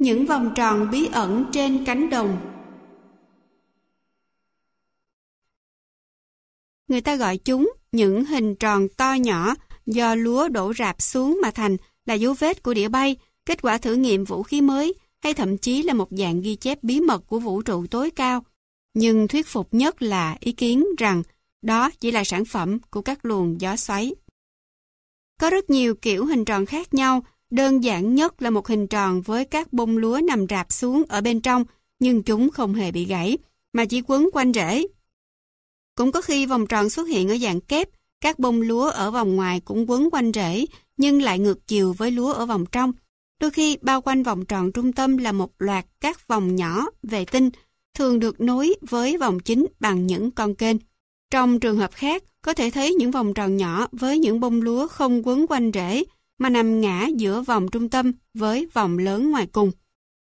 Những vòng tròn bí ẩn trên cánh đồng Người ta gọi chúng những hình tròn to nhỏ do lúa đổ rạp xuống mà thành là dấu vết của đĩa bay, kết quả thử nghiệm vũ khí mới hay thậm chí là một dạng ghi chép bí mật của vũ trụ tối cao. Nhưng thuyết phục nhất là ý kiến rằng đó chỉ là sản phẩm của các luồng gió xoáy. Có rất nhiều kiểu hình tròn khác nhau, đơn giản nhất là một hình tròn với các bông lúa nằm rạp xuống ở bên trong, nhưng chúng không hề bị gãy, mà chỉ quấn quanh rễ. Cũng có khi vòng tròn xuất hiện ở dạng kép, các bông lúa ở vòng ngoài cũng quấn quanh rễ, nhưng lại ngược chiều với lúa ở vòng trong. Đôi khi bao quanh vòng tròn trung tâm là một loạt các vòng nhỏ vệ tinh, thường được nối với vòng chính bằng những con kênh. Trong trường hợp khác, có thể thấy những vòng tròn nhỏ với những bông lúa không quấn quanh rễ, mà nằm ngã giữa vòng trung tâm với vòng lớn ngoài cùng.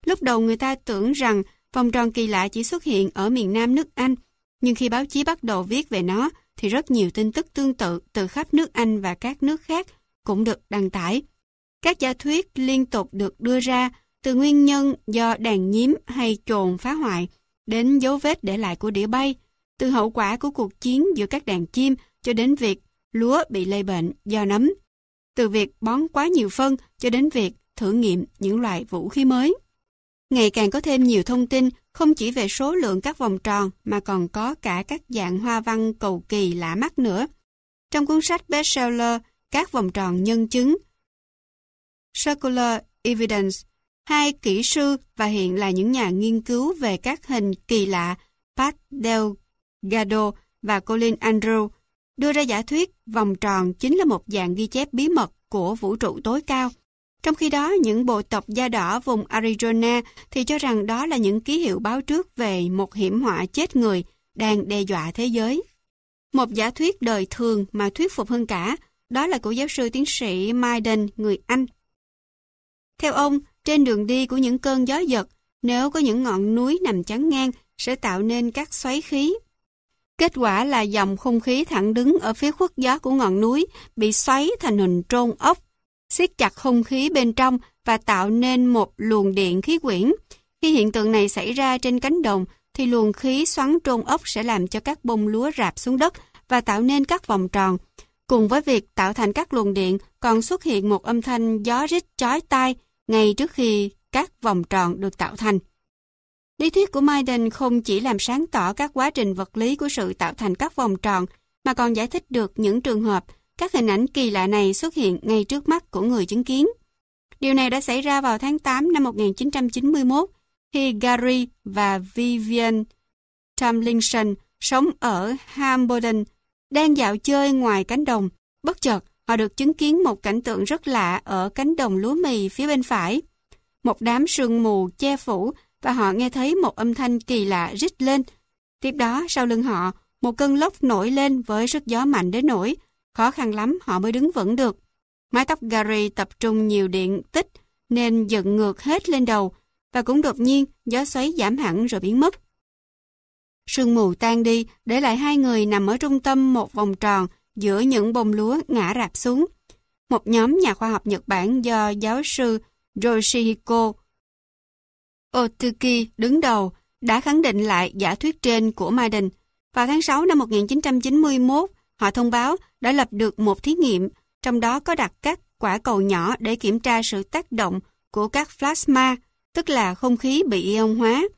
Lúc đầu người ta tưởng rằng vòng tròn kỳ lạ chỉ xuất hiện ở miền Nam nước Anh, nhưng khi báo chí bắt đầu viết về nó, thì rất nhiều tin tức tương tự từ khắp nước Anh và các nước khác cũng được đăng tải. Các giả thuyết liên tục được đưa ra từ nguyên nhân do đàn nhiếm hay trồn phá hoại đến dấu vết để lại của đĩa bay, từ hậu quả của cuộc chiến giữa các đàn chim cho đến việc lúa bị lây bệnh do nấm, từ việc bón quá nhiều phân cho đến việc thử nghiệm những loại vũ khí mới. Ngày càng có thêm nhiều thông tin không chỉ về số lượng các vòng tròn mà còn có cả các dạng hoa văn cầu kỳ lạ mắt nữa. Trong cuốn sách bestseller Các vòng tròn nhân chứng Circular Evidence, hai kỹ sư và hiện là những nhà nghiên cứu về các hình kỳ lạ Pat Delgado và Colin Andrew đưa ra giả thuyết vòng tròn chính là một dạng ghi chép bí mật của vũ trụ tối cao. Trong khi đó, những bộ tộc da đỏ vùng Arizona thì cho rằng đó là những ký hiệu báo trước về một hiểm họa chết người đang đe dọa thế giới. Một giả thuyết đời thường mà thuyết phục hơn cả, đó là của giáo sư tiến sĩ Maiden, người Anh. Theo ông, trên đường đi của những cơn gió giật, nếu có những ngọn núi nằm chắn ngang, sẽ tạo nên các xoáy khí. Kết quả là dòng không khí thẳng đứng ở phía khuất gió của ngọn núi bị xoáy thành hình trôn ốc siết chặt không khí bên trong và tạo nên một luồng điện khí quyển. Khi hiện tượng này xảy ra trên cánh đồng, thì luồng khí xoắn trôn ốc sẽ làm cho các bông lúa rạp xuống đất và tạo nên các vòng tròn. Cùng với việc tạo thành các luồng điện, còn xuất hiện một âm thanh gió rít chói tai ngay trước khi các vòng tròn được tạo thành. Lý thuyết của Maiden không chỉ làm sáng tỏ các quá trình vật lý của sự tạo thành các vòng tròn, mà còn giải thích được những trường hợp các hình ảnh kỳ lạ này xuất hiện ngay trước mắt của người chứng kiến. Điều này đã xảy ra vào tháng 8 năm 1991 khi Gary và Vivian Tomlinson sống ở Hambledon đang dạo chơi ngoài cánh đồng. Bất chợt, họ được chứng kiến một cảnh tượng rất lạ ở cánh đồng lúa mì phía bên phải. Một đám sương mù che phủ và họ nghe thấy một âm thanh kỳ lạ rít lên. Tiếp đó, sau lưng họ, một cơn lốc nổi lên với sức gió mạnh đến nỗi Khó khăn lắm họ mới đứng vững được. Mái tóc Gary tập trung nhiều điện tích nên dựng ngược hết lên đầu và cũng đột nhiên gió xoáy giảm hẳn rồi biến mất. Sương mù tan đi để lại hai người nằm ở trung tâm một vòng tròn giữa những bông lúa ngã rạp xuống. Một nhóm nhà khoa học Nhật Bản do giáo sư Yoshihiko Otuki đứng đầu đã khẳng định lại giả thuyết trên của Maiden. Vào tháng 6 năm 1991, Họ thông báo đã lập được một thí nghiệm, trong đó có đặt các quả cầu nhỏ để kiểm tra sự tác động của các plasma, tức là không khí bị ion hóa,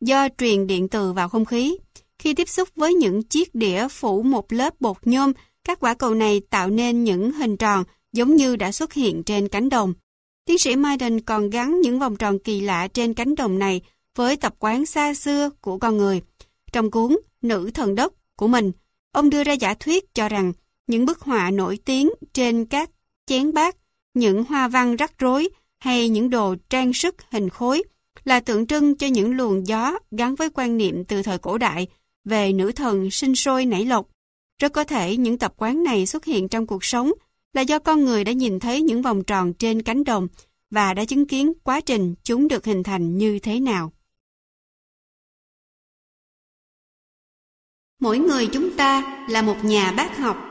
do truyền điện từ vào không khí. Khi tiếp xúc với những chiếc đĩa phủ một lớp bột nhôm, các quả cầu này tạo nên những hình tròn giống như đã xuất hiện trên cánh đồng. Tiến sĩ Maiden còn gắn những vòng tròn kỳ lạ trên cánh đồng này với tập quán xa xưa của con người. Trong cuốn Nữ thần đất của mình, Ông đưa ra giả thuyết cho rằng những bức họa nổi tiếng trên các chén bát, những hoa văn rắc rối hay những đồ trang sức hình khối là tượng trưng cho những luồng gió gắn với quan niệm từ thời cổ đại về nữ thần sinh sôi nảy lộc. Rất có thể những tập quán này xuất hiện trong cuộc sống là do con người đã nhìn thấy những vòng tròn trên cánh đồng và đã chứng kiến quá trình chúng được hình thành như thế nào. Mỗi người chúng ta là một nhà bác học.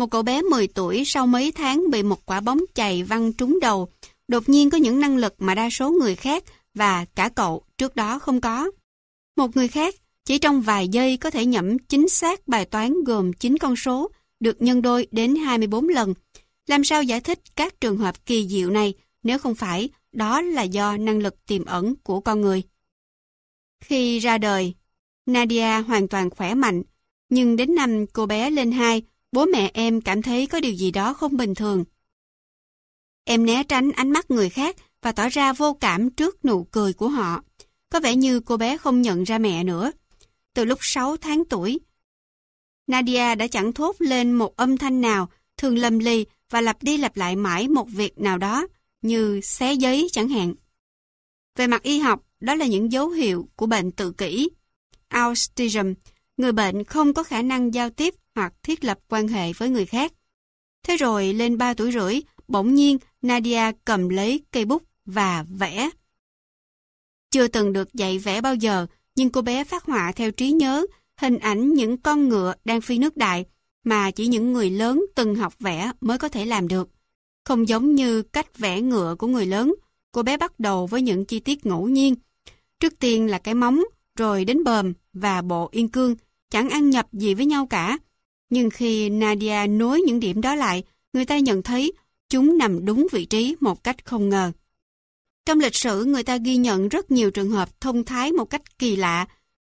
một cậu bé 10 tuổi sau mấy tháng bị một quả bóng chày văng trúng đầu, đột nhiên có những năng lực mà đa số người khác và cả cậu trước đó không có. Một người khác chỉ trong vài giây có thể nhẩm chính xác bài toán gồm 9 con số được nhân đôi đến 24 lần. Làm sao giải thích các trường hợp kỳ diệu này nếu không phải đó là do năng lực tiềm ẩn của con người. Khi ra đời, Nadia hoàn toàn khỏe mạnh, nhưng đến năm cô bé lên 2, bố mẹ em cảm thấy có điều gì đó không bình thường. Em né tránh ánh mắt người khác và tỏ ra vô cảm trước nụ cười của họ. Có vẻ như cô bé không nhận ra mẹ nữa. Từ lúc 6 tháng tuổi, Nadia đã chẳng thốt lên một âm thanh nào, thường lầm lì và lặp đi lặp lại mãi một việc nào đó, như xé giấy chẳng hạn. Về mặt y học, đó là những dấu hiệu của bệnh tự kỷ. Autism, người bệnh không có khả năng giao tiếp hoặc thiết lập quan hệ với người khác. Thế rồi lên 3 tuổi rưỡi, bỗng nhiên Nadia cầm lấy cây bút và vẽ. Chưa từng được dạy vẽ bao giờ, nhưng cô bé phát họa theo trí nhớ hình ảnh những con ngựa đang phi nước đại mà chỉ những người lớn từng học vẽ mới có thể làm được. Không giống như cách vẽ ngựa của người lớn, cô bé bắt đầu với những chi tiết ngẫu nhiên. Trước tiên là cái móng, rồi đến bờm và bộ yên cương, chẳng ăn nhập gì với nhau cả. Nhưng khi Nadia nối những điểm đó lại, người ta nhận thấy chúng nằm đúng vị trí một cách không ngờ. Trong lịch sử, người ta ghi nhận rất nhiều trường hợp thông thái một cách kỳ lạ,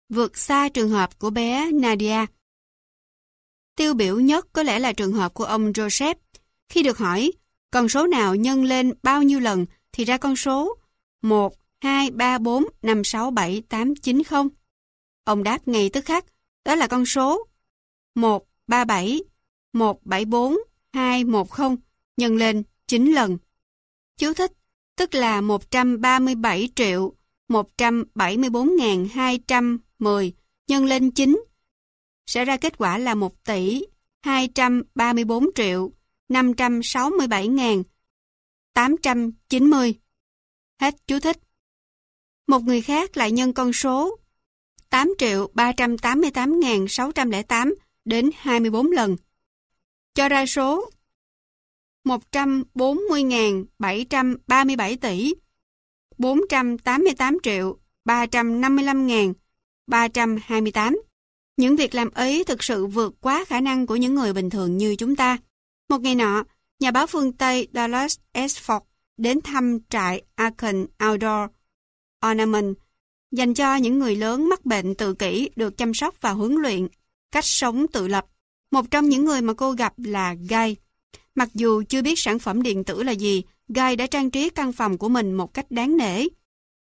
vượt xa trường hợp của bé Nadia. Tiêu biểu nhất có lẽ là trường hợp của ông Joseph. Khi được hỏi con số nào nhân lên bao nhiêu lần thì ra con số 1, 2, 3, 4, 5, 6, 7, 8, 9 0. Ông đáp ngay tức khắc, đó là con số 1, 3, 7, 1, 7, 4, 2, 1, 0 nhân lên 9 lần. Chú thích, tức là 137 triệu 174.210 nhân lên 9 sẽ ra kết quả là 1 tỷ 234 triệu 567.890. Hết chú thích. Một người khác lại nhân con số 8 triệu 388.608 đến 24 lần. Cho ra số 140.737 tỷ 488 triệu 355.328. Những việc làm ấy thực sự vượt quá khả năng của những người bình thường như chúng ta. Một ngày nọ, nhà báo phương Tây Dallas Esford đến thăm trại Arkan Outdoor Ornament dành cho những người lớn mắc bệnh tự kỷ được chăm sóc và huấn luyện cách sống tự lập. Một trong những người mà cô gặp là Guy. Mặc dù chưa biết sản phẩm điện tử là gì, Guy đã trang trí căn phòng của mình một cách đáng nể.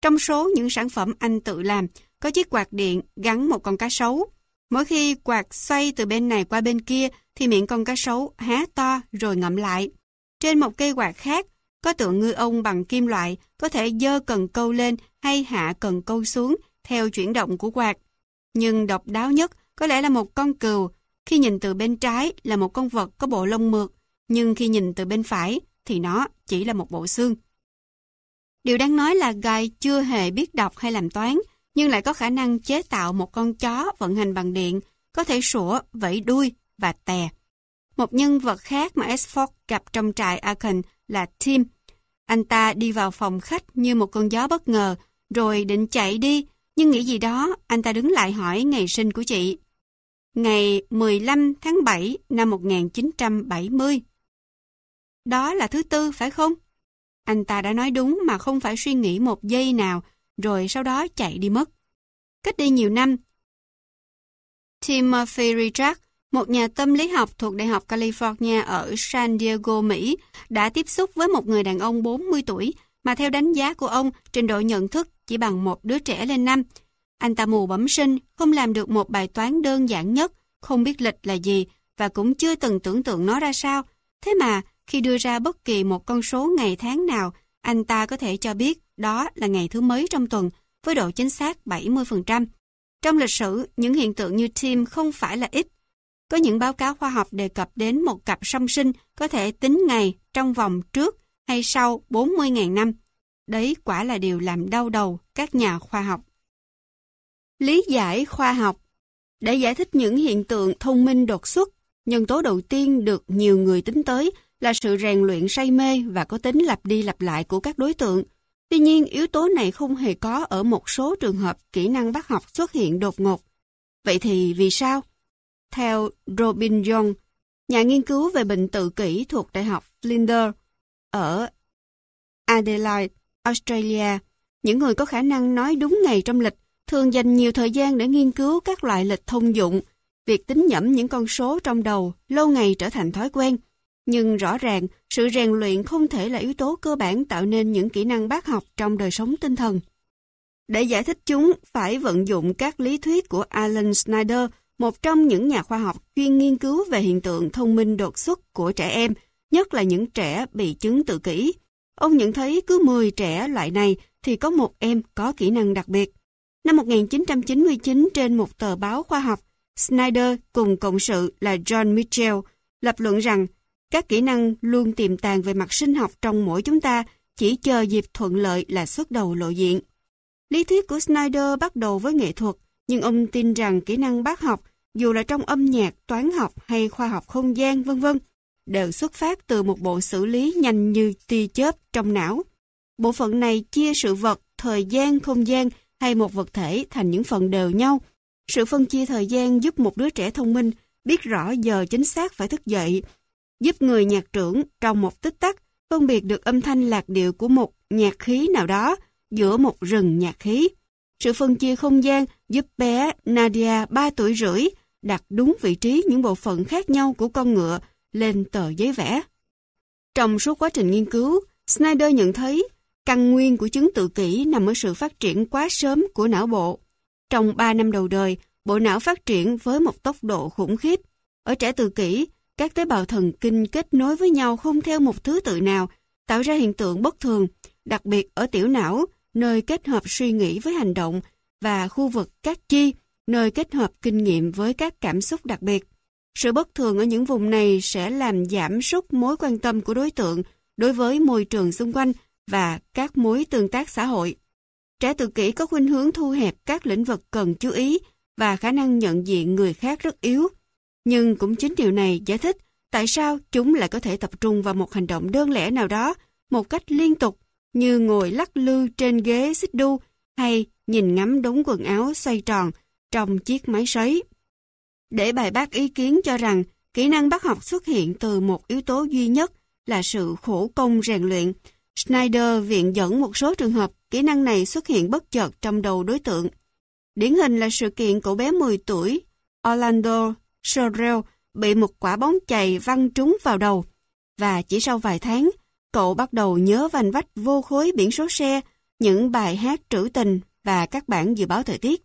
Trong số những sản phẩm anh tự làm, có chiếc quạt điện gắn một con cá sấu. Mỗi khi quạt xoay từ bên này qua bên kia thì miệng con cá sấu há to rồi ngậm lại. Trên một cây quạt khác, có tượng ngư ông bằng kim loại có thể dơ cần câu lên hay hạ cần câu xuống theo chuyển động của quạt. Nhưng độc đáo nhất có lẽ là một con cừu. Khi nhìn từ bên trái là một con vật có bộ lông mượt, nhưng khi nhìn từ bên phải thì nó chỉ là một bộ xương. Điều đáng nói là Guy chưa hề biết đọc hay làm toán, nhưng lại có khả năng chế tạo một con chó vận hành bằng điện, có thể sủa, vẫy đuôi và tè. Một nhân vật khác mà Esford gặp trong trại Aachen là Tim. Anh ta đi vào phòng khách như một con gió bất ngờ, rồi định chạy đi, nhưng nghĩ gì đó, anh ta đứng lại hỏi ngày sinh của chị. Ngày 15 tháng 7 năm 1970. Đó là thứ tư phải không? Anh ta đã nói đúng mà không phải suy nghĩ một giây nào, rồi sau đó chạy đi mất. Cách đây nhiều năm, Timothy Richard, một nhà tâm lý học thuộc Đại học California ở San Diego, Mỹ, đã tiếp xúc với một người đàn ông 40 tuổi mà theo đánh giá của ông, trình độ nhận thức chỉ bằng một đứa trẻ lên năm. Anh ta mù bẩm sinh, không làm được một bài toán đơn giản nhất, không biết lịch là gì và cũng chưa từng tưởng tượng nó ra sao. Thế mà, khi đưa ra bất kỳ một con số ngày tháng nào, anh ta có thể cho biết đó là ngày thứ mấy trong tuần với độ chính xác 70%. Trong lịch sử, những hiện tượng như Tim không phải là ít. Có những báo cáo khoa học đề cập đến một cặp song sinh có thể tính ngày trong vòng trước hay sau 40.000 năm. Đấy quả là điều làm đau đầu các nhà khoa học. Lý giải khoa học Để giải thích những hiện tượng thông minh đột xuất, Nhân tố đầu tiên được nhiều người tính tới là sự rèn luyện say mê và có tính lặp đi lặp lại của các đối tượng. Tuy nhiên, yếu tố này không hề có ở một số trường hợp kỹ năng bác học xuất hiện đột ngột. Vậy thì vì sao? Theo Robin Young, nhà nghiên cứu về bệnh tự kỷ thuộc Đại học Flinders ở Adelaide, Australia, những người có khả năng nói đúng ngày trong lịch thường dành nhiều thời gian để nghiên cứu các loại lịch thông dụng. Việc tính nhẩm những con số trong đầu lâu ngày trở thành thói quen. Nhưng rõ ràng, sự rèn luyện không thể là yếu tố cơ bản tạo nên những kỹ năng bác học trong đời sống tinh thần. Để giải thích chúng, phải vận dụng các lý thuyết của Alan Snyder, một trong những nhà khoa học chuyên nghiên cứu về hiện tượng thông minh đột xuất của trẻ em, nhất là những trẻ bị chứng tự kỷ. Ông nhận thấy cứ 10 trẻ loại này thì có một em có kỹ năng đặc biệt. Năm 1999 trên một tờ báo khoa học, Snyder cùng cộng sự là John Mitchell lập luận rằng các kỹ năng luôn tiềm tàng về mặt sinh học trong mỗi chúng ta chỉ chờ dịp thuận lợi là xuất đầu lộ diện. Lý thuyết của Snyder bắt đầu với nghệ thuật, nhưng ông tin rằng kỹ năng bác học, dù là trong âm nhạc, toán học hay khoa học không gian, vân vân, đều xuất phát từ một bộ xử lý nhanh như tia chớp trong não. Bộ phận này chia sự vật, thời gian, không gian hay một vật thể thành những phần đều nhau. Sự phân chia thời gian giúp một đứa trẻ thông minh biết rõ giờ chính xác phải thức dậy, giúp người nhạc trưởng trong một tích tắc phân biệt được âm thanh lạc điệu của một nhạc khí nào đó giữa một rừng nhạc khí. Sự phân chia không gian giúp bé Nadia 3 tuổi rưỡi đặt đúng vị trí những bộ phận khác nhau của con ngựa lên tờ giấy vẽ. Trong suốt quá trình nghiên cứu, Snyder nhận thấy căn nguyên của chứng tự kỷ nằm ở sự phát triển quá sớm của não bộ. Trong 3 năm đầu đời, bộ não phát triển với một tốc độ khủng khiếp. Ở trẻ tự kỷ, các tế bào thần kinh kết nối với nhau không theo một thứ tự nào, tạo ra hiện tượng bất thường, đặc biệt ở tiểu não, nơi kết hợp suy nghĩ với hành động, và khu vực các chi, nơi kết hợp kinh nghiệm với các cảm xúc đặc biệt. Sự bất thường ở những vùng này sẽ làm giảm sút mối quan tâm của đối tượng đối với môi trường xung quanh và các mối tương tác xã hội. Trẻ tự kỷ có khuynh hướng thu hẹp các lĩnh vực cần chú ý và khả năng nhận diện người khác rất yếu. Nhưng cũng chính điều này giải thích tại sao chúng lại có thể tập trung vào một hành động đơn lẻ nào đó một cách liên tục như ngồi lắc lư trên ghế xích đu hay nhìn ngắm đống quần áo xoay tròn trong chiếc máy sấy. Để bài bác ý kiến cho rằng kỹ năng bắt học xuất hiện từ một yếu tố duy nhất là sự khổ công rèn luyện, Schneider viện dẫn một số trường hợp kỹ năng này xuất hiện bất chợt trong đầu đối tượng. Điển hình là sự kiện cậu bé 10 tuổi, Orlando Sorrell bị một quả bóng chày văng trúng vào đầu. Và chỉ sau vài tháng, cậu bắt đầu nhớ vành vách vô khối biển số xe, những bài hát trữ tình và các bản dự báo thời tiết.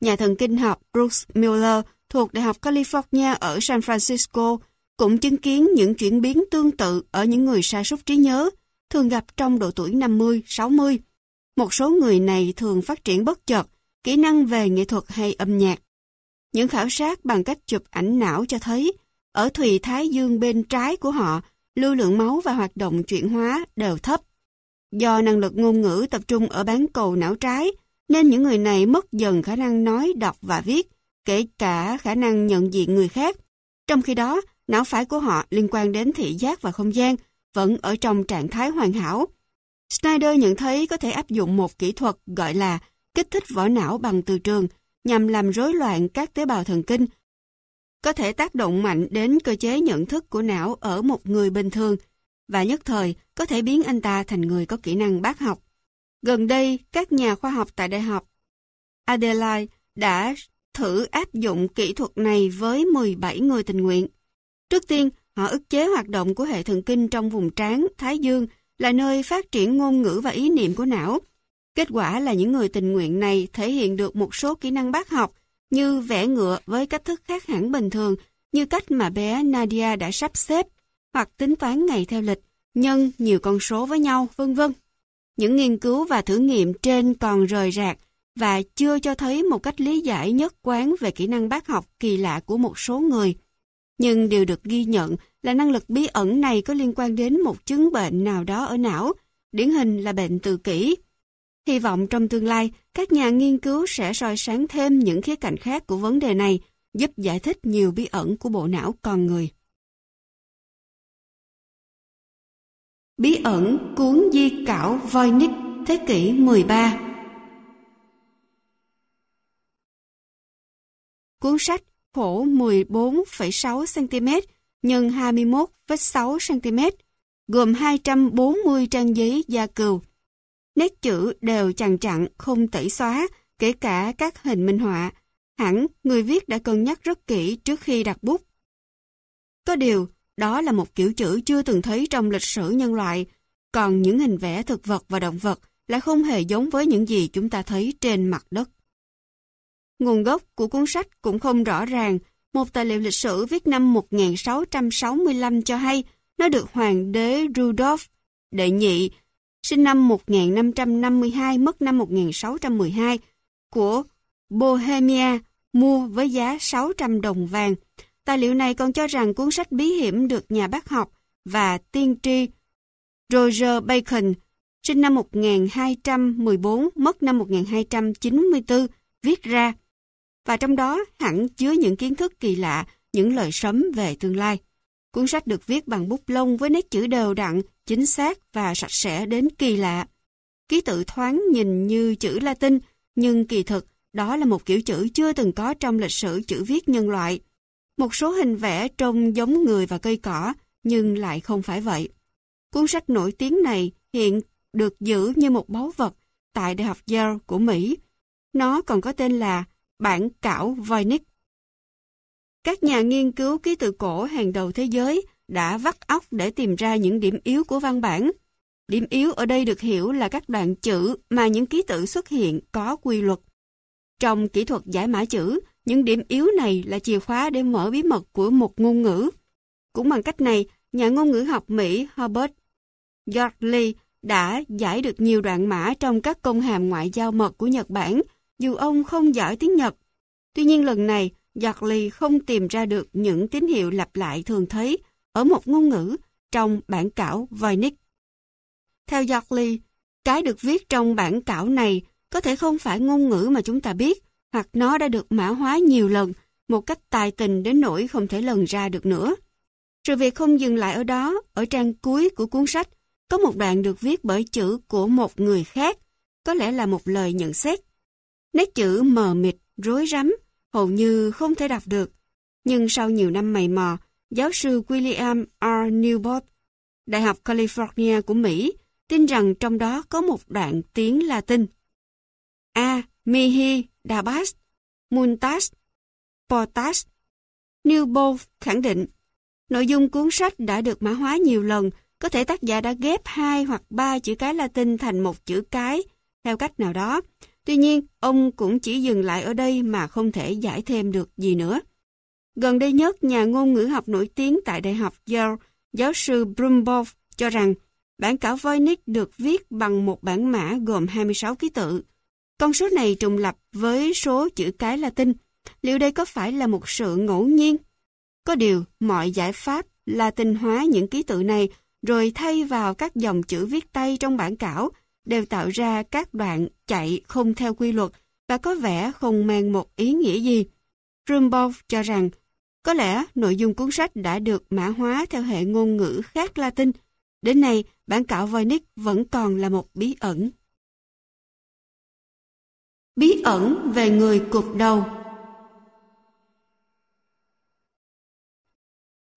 Nhà thần kinh học Bruce Miller thuộc Đại học California ở San Francisco cũng chứng kiến những chuyển biến tương tự ở những người sa sút trí nhớ, thường gặp trong độ tuổi 50-60. Một số người này thường phát triển bất chợt, kỹ năng về nghệ thuật hay âm nhạc. Những khảo sát bằng cách chụp ảnh não cho thấy, ở thùy thái dương bên trái của họ, lưu lượng máu và hoạt động chuyển hóa đều thấp. Do năng lực ngôn ngữ tập trung ở bán cầu não trái, nên những người này mất dần khả năng nói, đọc và viết, kể cả khả năng nhận diện người khác. Trong khi đó, não phải của họ liên quan đến thị giác và không gian, vẫn ở trong trạng thái hoàn hảo. Snyder nhận thấy có thể áp dụng một kỹ thuật gọi là kích thích vỏ não bằng từ trường nhằm làm rối loạn các tế bào thần kinh, có thể tác động mạnh đến cơ chế nhận thức của não ở một người bình thường và nhất thời có thể biến anh ta thành người có kỹ năng bác học. Gần đây, các nhà khoa học tại Đại học Adelaide đã thử áp dụng kỹ thuật này với 17 người tình nguyện. Trước tiên, họ ức chế hoạt động của hệ thần kinh trong vùng trán, thái dương là nơi phát triển ngôn ngữ và ý niệm của não. Kết quả là những người tình nguyện này thể hiện được một số kỹ năng bác học như vẽ ngựa với cách thức khác hẳn bình thường như cách mà bé Nadia đã sắp xếp hoặc tính toán ngày theo lịch, nhân nhiều con số với nhau, vân vân. Những nghiên cứu và thử nghiệm trên còn rời rạc và chưa cho thấy một cách lý giải nhất quán về kỹ năng bác học kỳ lạ của một số người. Nhưng điều được ghi nhận là năng lực bí ẩn này có liên quan đến một chứng bệnh nào đó ở não, điển hình là bệnh tự kỷ. Hy vọng trong tương lai, các nhà nghiên cứu sẽ soi sáng thêm những khía cạnh khác của vấn đề này giúp giải thích nhiều bí ẩn của bộ não con người. Bí ẩn cuốn di cảo Voynich thế kỷ 13 Cuốn sách khổ 14,6 cm x 21,6 cm, gồm 240 trang giấy da cừu. Nét chữ đều chằng chặn, không tẩy xóa, kể cả các hình minh họa. Hẳn người viết đã cân nhắc rất kỹ trước khi đặt bút. Có điều, đó là một kiểu chữ chưa từng thấy trong lịch sử nhân loại, còn những hình vẽ thực vật và động vật lại không hề giống với những gì chúng ta thấy trên mặt đất. Nguồn gốc của cuốn sách cũng không rõ ràng. Một tài liệu lịch sử viết năm 1665 cho hay nó được Hoàng đế Rudolf đệ nhị, sinh năm 1552, mất năm 1612, của Bohemia mua với giá 600 đồng vàng. Tài liệu này còn cho rằng cuốn sách bí hiểm được nhà bác học và tiên tri Roger Bacon, sinh năm 1214, mất năm 1294, viết ra và trong đó hẳn chứa những kiến thức kỳ lạ, những lời sấm về tương lai. Cuốn sách được viết bằng bút lông với nét chữ đều đặn, chính xác và sạch sẽ đến kỳ lạ. Ký tự thoáng nhìn như chữ Latin, nhưng kỳ thực đó là một kiểu chữ chưa từng có trong lịch sử chữ viết nhân loại. Một số hình vẽ trông giống người và cây cỏ, nhưng lại không phải vậy. Cuốn sách nổi tiếng này hiện được giữ như một báu vật tại Đại học Yale của Mỹ. Nó còn có tên là bản cảo Voynich. Các nhà nghiên cứu ký tự cổ hàng đầu thế giới đã vắt óc để tìm ra những điểm yếu của văn bản. Điểm yếu ở đây được hiểu là các đoạn chữ mà những ký tự xuất hiện có quy luật. Trong kỹ thuật giải mã chữ, những điểm yếu này là chìa khóa để mở bí mật của một ngôn ngữ. Cũng bằng cách này, nhà ngôn ngữ học Mỹ Herbert Yardley đã giải được nhiều đoạn mã trong các công hàm ngoại giao mật của Nhật Bản dù ông không giỏi tiếng Nhật. Tuy nhiên lần này, Yardley không tìm ra được những tín hiệu lặp lại thường thấy ở một ngôn ngữ trong bản cảo Voynich. Theo Yardley, cái được viết trong bản cảo này có thể không phải ngôn ngữ mà chúng ta biết, hoặc nó đã được mã hóa nhiều lần, một cách tài tình đến nỗi không thể lần ra được nữa. Sự việc không dừng lại ở đó, ở trang cuối của cuốn sách, có một đoạn được viết bởi chữ của một người khác, có lẽ là một lời nhận xét. Nét chữ mờ mịt, rối rắm, hầu như không thể đọc được. Nhưng sau nhiều năm mày mò, giáo sư William R. Newport, Đại học California của Mỹ, tin rằng trong đó có một đoạn tiếng Latin. A. Mihi Dabas Muntas Potas Newbold khẳng định nội dung cuốn sách đã được mã hóa nhiều lần, có thể tác giả đã ghép hai hoặc ba chữ cái Latin thành một chữ cái theo cách nào đó, Tuy nhiên, ông cũng chỉ dừng lại ở đây mà không thể giải thêm được gì nữa. Gần đây nhất, nhà ngôn ngữ học nổi tiếng tại Đại học Yale, giáo sư Brumbaugh cho rằng bản cảo Voynich được viết bằng một bản mã gồm 26 ký tự. Con số này trùng lập với số chữ cái Latin. Liệu đây có phải là một sự ngẫu nhiên? Có điều, mọi giải pháp Latin hóa những ký tự này rồi thay vào các dòng chữ viết tay trong bản cảo đều tạo ra các đoạn chạy không theo quy luật và có vẻ không mang một ý nghĩa gì. Rumbaugh cho rằng, có lẽ nội dung cuốn sách đã được mã hóa theo hệ ngôn ngữ khác Latin. Đến nay, bản cảo Voynich vẫn còn là một bí ẩn. Bí ẩn về người cục đầu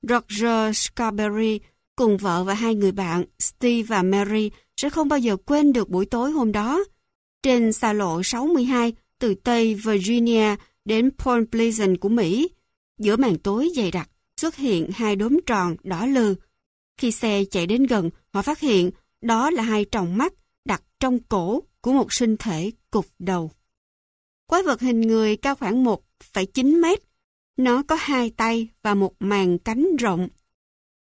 Roger Scarberry cùng vợ và hai người bạn Steve và Mary sẽ không bao giờ quên được buổi tối hôm đó. Trên xa lộ 62 từ Tây Virginia đến Point Pleasant của Mỹ, giữa màn tối dày đặc xuất hiện hai đốm tròn đỏ lừ. Khi xe chạy đến gần, họ phát hiện đó là hai tròng mắt đặt trong cổ của một sinh thể cục đầu. Quái vật hình người cao khoảng 1,9 mét. Nó có hai tay và một màn cánh rộng.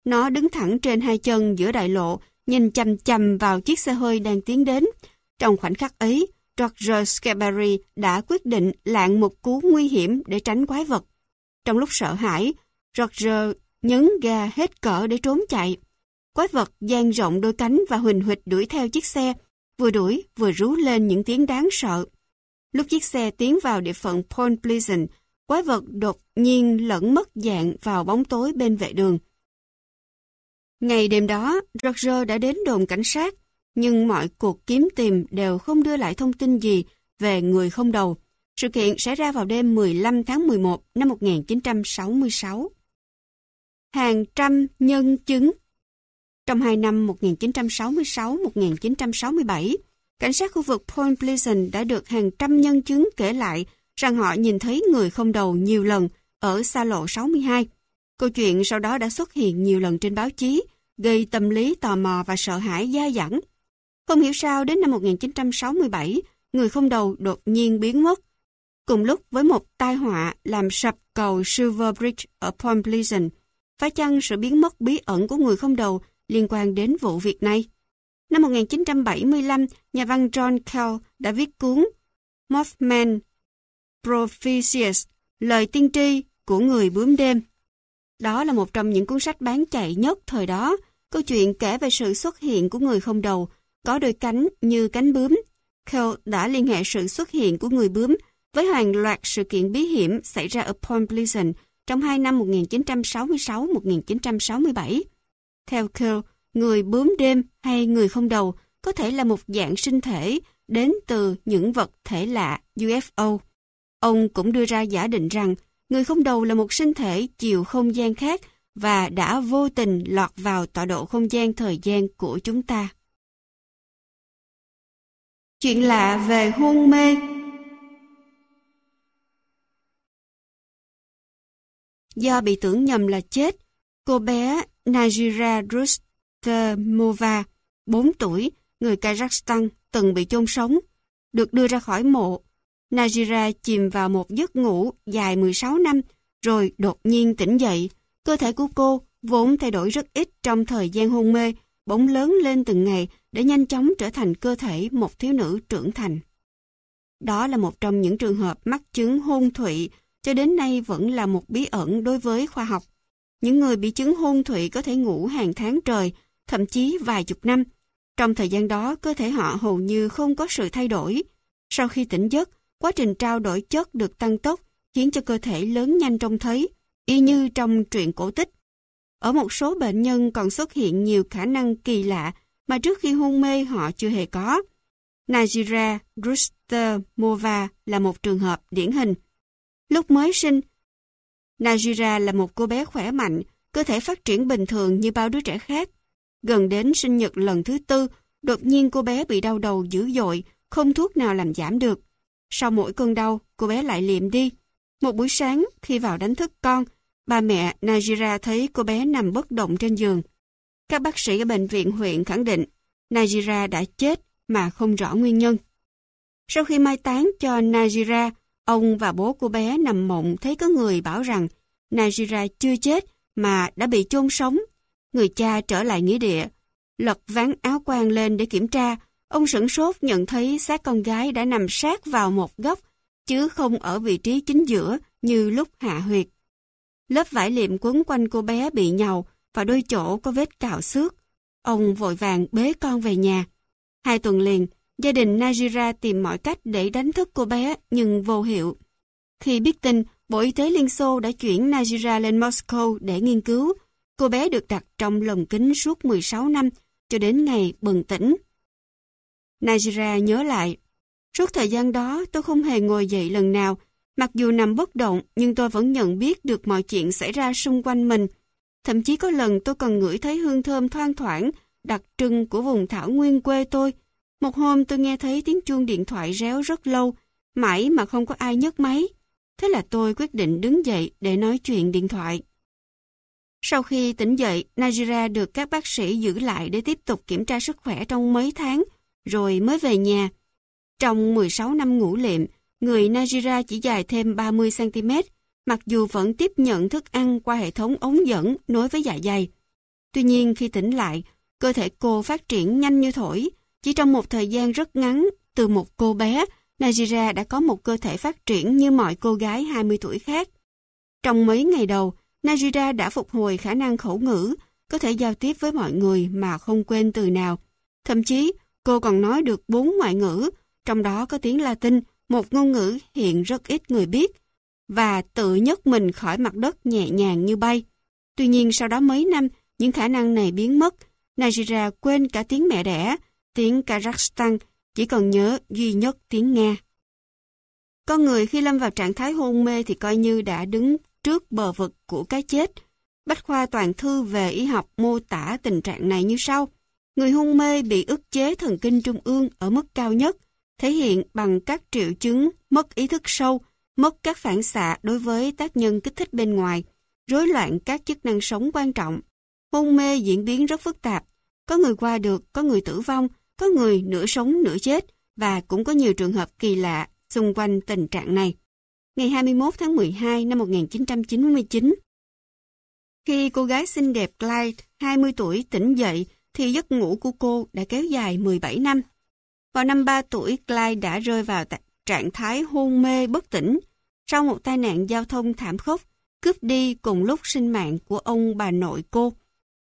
Nó đứng thẳng trên hai chân giữa đại lộ nhìn chằm chằm vào chiếc xe hơi đang tiến đến. Trong khoảnh khắc ấy, Roger Scaberry đã quyết định lạng một cú nguy hiểm để tránh quái vật. Trong lúc sợ hãi, Roger nhấn ga hết cỡ để trốn chạy. Quái vật dang rộng đôi cánh và huỳnh huỵch đuổi theo chiếc xe, vừa đuổi vừa rú lên những tiếng đáng sợ. Lúc chiếc xe tiến vào địa phận Point Pleasant, quái vật đột nhiên lẫn mất dạng vào bóng tối bên vệ đường. Ngày đêm đó, Roger đã đến đồn cảnh sát, nhưng mọi cuộc kiếm tìm đều không đưa lại thông tin gì về người không đầu. Sự kiện xảy ra vào đêm 15 tháng 11 năm 1966. Hàng trăm nhân chứng Trong hai năm 1966-1967, cảnh sát khu vực Point Pleasant đã được hàng trăm nhân chứng kể lại rằng họ nhìn thấy người không đầu nhiều lần ở xa lộ 62. Câu chuyện sau đó đã xuất hiện nhiều lần trên báo chí, gây tâm lý tò mò và sợ hãi gia dẳng. Không hiểu sao đến năm 1967, người không đầu đột nhiên biến mất. Cùng lúc với một tai họa làm sập cầu Silver Bridge ở Point Pleasant, phải chăng sự biến mất bí ẩn của người không đầu liên quan đến vụ việc này? Năm 1975, nhà văn John Kell đã viết cuốn Mothman Prophecies, lời tiên tri của người bướm đêm. Đó là một trong những cuốn sách bán chạy nhất thời đó, câu chuyện kể về sự xuất hiện của người không đầu, có đôi cánh như cánh bướm. Kell đã liên hệ sự xuất hiện của người bướm với hàng loạt sự kiện bí hiểm xảy ra ở Point Pleasant trong hai năm 1966-1967. Theo Kell, người bướm đêm hay người không đầu có thể là một dạng sinh thể đến từ những vật thể lạ UFO. Ông cũng đưa ra giả định rằng người không đầu là một sinh thể chiều không gian khác và đã vô tình lọt vào tọa độ không gian thời gian của chúng ta. Chuyện lạ về hôn mê Do bị tưởng nhầm là chết, cô bé Najira Rustemova, 4 tuổi, người Kazakhstan, từng bị chôn sống, được đưa ra khỏi mộ Najira chìm vào một giấc ngủ dài 16 năm, rồi đột nhiên tỉnh dậy. Cơ thể của cô vốn thay đổi rất ít trong thời gian hôn mê, bỗng lớn lên từng ngày để nhanh chóng trở thành cơ thể một thiếu nữ trưởng thành. Đó là một trong những trường hợp mắc chứng hôn thụy, cho đến nay vẫn là một bí ẩn đối với khoa học. Những người bị chứng hôn thụy có thể ngủ hàng tháng trời, thậm chí vài chục năm. Trong thời gian đó, cơ thể họ hầu như không có sự thay đổi. Sau khi tỉnh giấc, Quá trình trao đổi chất được tăng tốc khiến cho cơ thể lớn nhanh trông thấy, y như trong truyện cổ tích. Ở một số bệnh nhân còn xuất hiện nhiều khả năng kỳ lạ mà trước khi hôn mê họ chưa hề có. Najira Rustermova là một trường hợp điển hình. Lúc mới sinh, Najira là một cô bé khỏe mạnh, cơ thể phát triển bình thường như bao đứa trẻ khác. Gần đến sinh nhật lần thứ tư, đột nhiên cô bé bị đau đầu dữ dội, không thuốc nào làm giảm được. Sau mỗi cơn đau, cô bé lại liệm đi. Một buổi sáng, khi vào đánh thức con, ba mẹ Najira thấy cô bé nằm bất động trên giường. Các bác sĩ ở bệnh viện huyện khẳng định Najira đã chết mà không rõ nguyên nhân. Sau khi mai táng cho Najira, ông và bố của bé nằm mộng thấy có người bảo rằng Najira chưa chết mà đã bị chôn sống. Người cha trở lại nghĩa địa, lật ván áo quan lên để kiểm tra Ông sửng sốt nhận thấy xác con gái đã nằm sát vào một góc, chứ không ở vị trí chính giữa như lúc hạ huyệt. Lớp vải liệm quấn quanh cô bé bị nhầu và đôi chỗ có vết cào xước. Ông vội vàng bế con về nhà. Hai tuần liền, gia đình Najira tìm mọi cách để đánh thức cô bé nhưng vô hiệu. Khi biết tin, Bộ Y tế Liên Xô đã chuyển Najira lên Moscow để nghiên cứu. Cô bé được đặt trong lồng kính suốt 16 năm cho đến ngày bừng tỉnh. Najira nhớ lại. Suốt thời gian đó tôi không hề ngồi dậy lần nào. Mặc dù nằm bất động nhưng tôi vẫn nhận biết được mọi chuyện xảy ra xung quanh mình. Thậm chí có lần tôi còn ngửi thấy hương thơm thoang thoảng, đặc trưng của vùng thảo nguyên quê tôi. Một hôm tôi nghe thấy tiếng chuông điện thoại réo rất lâu, mãi mà không có ai nhấc máy. Thế là tôi quyết định đứng dậy để nói chuyện điện thoại. Sau khi tỉnh dậy, Najira được các bác sĩ giữ lại để tiếp tục kiểm tra sức khỏe trong mấy tháng, rồi mới về nhà. Trong 16 năm ngủ liệm, người Najira chỉ dài thêm 30cm, mặc dù vẫn tiếp nhận thức ăn qua hệ thống ống dẫn nối với dạ dày. Tuy nhiên khi tỉnh lại, cơ thể cô phát triển nhanh như thổi. Chỉ trong một thời gian rất ngắn, từ một cô bé, Najira đã có một cơ thể phát triển như mọi cô gái 20 tuổi khác. Trong mấy ngày đầu, Najira đã phục hồi khả năng khẩu ngữ, có thể giao tiếp với mọi người mà không quên từ nào. Thậm chí, Cô còn nói được bốn ngoại ngữ, trong đó có tiếng Latin, một ngôn ngữ hiện rất ít người biết. và tự nhấc mình khỏi mặt đất nhẹ nhàng như bay. Tuy nhiên sau đó mấy năm, những khả năng này biến mất. Najira quên cả tiếng mẹ đẻ, tiếng Kazakhstan, chỉ còn nhớ duy nhất tiếng Nga. Con người khi lâm vào trạng thái hôn mê thì coi như đã đứng trước bờ vực của cái chết. Bách khoa toàn thư về y học mô tả tình trạng này như sau. Người hôn mê bị ức chế thần kinh trung ương ở mức cao nhất, thể hiện bằng các triệu chứng mất ý thức sâu, mất các phản xạ đối với tác nhân kích thích bên ngoài, rối loạn các chức năng sống quan trọng. Hôn mê diễn biến rất phức tạp, có người qua được, có người tử vong, có người nửa sống nửa chết và cũng có nhiều trường hợp kỳ lạ xung quanh tình trạng này. Ngày 21 tháng 12 năm 1999, khi cô gái xinh đẹp Clyde, 20 tuổi, tỉnh dậy thì giấc ngủ của cô đã kéo dài 17 năm. Vào năm 3 tuổi, Clyde đã rơi vào trạng thái hôn mê bất tỉnh sau một tai nạn giao thông thảm khốc, cướp đi cùng lúc sinh mạng của ông bà nội cô.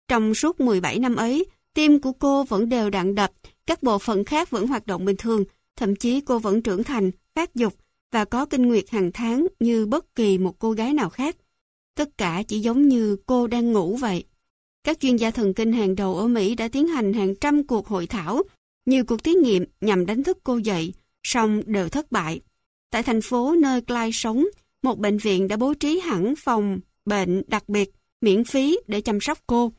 Trong suốt 17 năm ấy, tim của cô vẫn đều đặn đập, các bộ phận khác vẫn hoạt động bình thường, thậm chí cô vẫn trưởng thành, phát dục và có kinh nguyệt hàng tháng như bất kỳ một cô gái nào khác. Tất cả chỉ giống như cô đang ngủ vậy. Các chuyên gia thần kinh hàng đầu ở Mỹ đã tiến hành hàng trăm cuộc hội thảo, nhiều cuộc thí nghiệm nhằm đánh thức cô dậy, song đều thất bại. Tại thành phố nơi Clyde sống, một bệnh viện đã bố trí hẳn phòng bệnh đặc biệt, miễn phí để chăm sóc cô.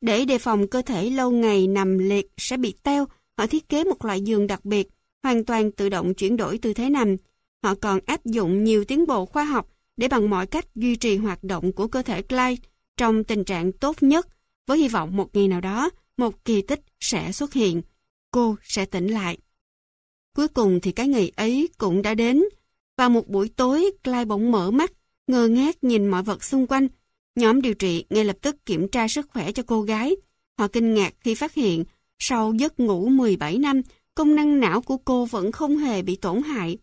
Để đề phòng cơ thể lâu ngày nằm liệt sẽ bị teo, họ thiết kế một loại giường đặc biệt, hoàn toàn tự động chuyển đổi tư thế nằm. Họ còn áp dụng nhiều tiến bộ khoa học để bằng mọi cách duy trì hoạt động của cơ thể Clyde trong tình trạng tốt nhất, với hy vọng một ngày nào đó, một kỳ tích sẽ xuất hiện. Cô sẽ tỉnh lại. Cuối cùng thì cái ngày ấy cũng đã đến. Vào một buổi tối, Clyde bỗng mở mắt, ngơ ngác nhìn mọi vật xung quanh. Nhóm điều trị ngay lập tức kiểm tra sức khỏe cho cô gái. Họ kinh ngạc khi phát hiện, sau giấc ngủ 17 năm, công năng não của cô vẫn không hề bị tổn hại.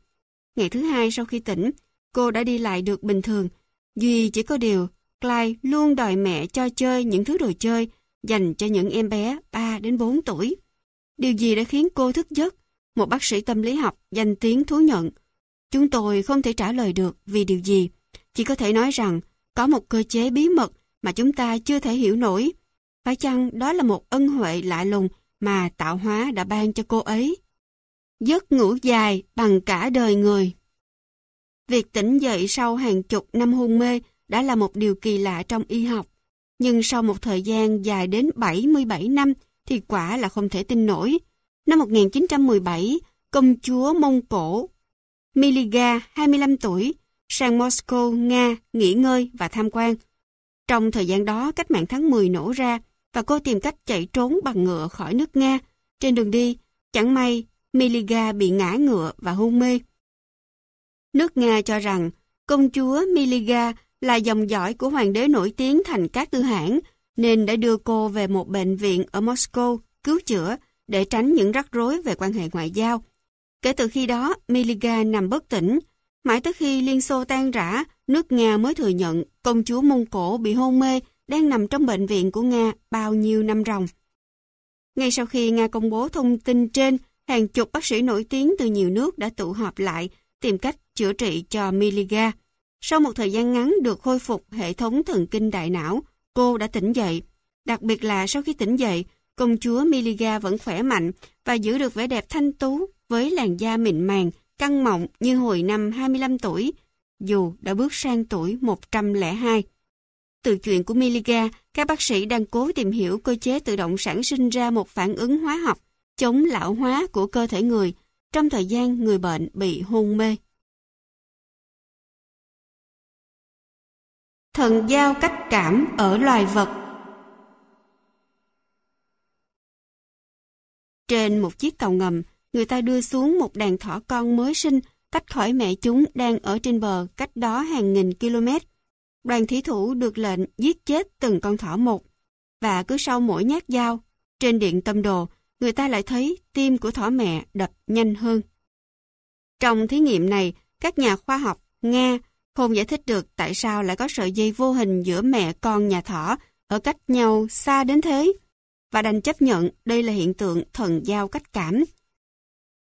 Ngày thứ hai sau khi tỉnh, cô đã đi lại được bình thường. Duy chỉ có điều, Clyde luôn đòi mẹ cho chơi những thứ đồ chơi dành cho những em bé 3 đến 4 tuổi. Điều gì đã khiến cô thức giấc? Một bác sĩ tâm lý học danh tiếng thú nhận. Chúng tôi không thể trả lời được vì điều gì. Chỉ có thể nói rằng có một cơ chế bí mật mà chúng ta chưa thể hiểu nổi. Phải chăng đó là một ân huệ lạ lùng mà tạo hóa đã ban cho cô ấy? Giấc ngủ dài bằng cả đời người. Việc tỉnh dậy sau hàng chục năm hôn mê đã là một điều kỳ lạ trong y học. Nhưng sau một thời gian dài đến 77 năm thì quả là không thể tin nổi. Năm 1917, công chúa Mông Cổ Miliga, 25 tuổi, sang Moscow, Nga, nghỉ ngơi và tham quan. Trong thời gian đó, cách mạng tháng 10 nổ ra và cô tìm cách chạy trốn bằng ngựa khỏi nước Nga. Trên đường đi, chẳng may, Miliga bị ngã ngựa và hôn mê. Nước Nga cho rằng công chúa Miliga là dòng dõi của hoàng đế nổi tiếng thành các tư hãng, nên đã đưa cô về một bệnh viện ở Moscow cứu chữa để tránh những rắc rối về quan hệ ngoại giao. Kể từ khi đó, Miliga nằm bất tỉnh. Mãi tới khi Liên Xô tan rã, nước Nga mới thừa nhận công chúa Mông Cổ bị hôn mê đang nằm trong bệnh viện của Nga bao nhiêu năm ròng. Ngay sau khi Nga công bố thông tin trên, hàng chục bác sĩ nổi tiếng từ nhiều nước đã tụ họp lại tìm cách chữa trị cho Miliga. Sau một thời gian ngắn được khôi phục hệ thống thần kinh đại não, cô đã tỉnh dậy. Đặc biệt là sau khi tỉnh dậy, công chúa Miliga vẫn khỏe mạnh và giữ được vẻ đẹp thanh tú với làn da mịn màng, căng mọng như hồi năm 25 tuổi, dù đã bước sang tuổi 102. Từ chuyện của Miliga, các bác sĩ đang cố tìm hiểu cơ chế tự động sản sinh ra một phản ứng hóa học chống lão hóa của cơ thể người trong thời gian người bệnh bị hôn mê. Thần giao cách cảm ở loài vật Trên một chiếc tàu ngầm, người ta đưa xuống một đàn thỏ con mới sinh tách khỏi mẹ chúng đang ở trên bờ cách đó hàng nghìn km. Đoàn thủy thủ được lệnh giết chết từng con thỏ một. Và cứ sau mỗi nhát dao, trên điện tâm đồ, người ta lại thấy tim của thỏ mẹ đập nhanh hơn. Trong thí nghiệm này, các nhà khoa học Nga không giải thích được tại sao lại có sợi dây vô hình giữa mẹ con nhà thỏ ở cách nhau xa đến thế, và đành chấp nhận đây là hiện tượng thần giao cách cảm.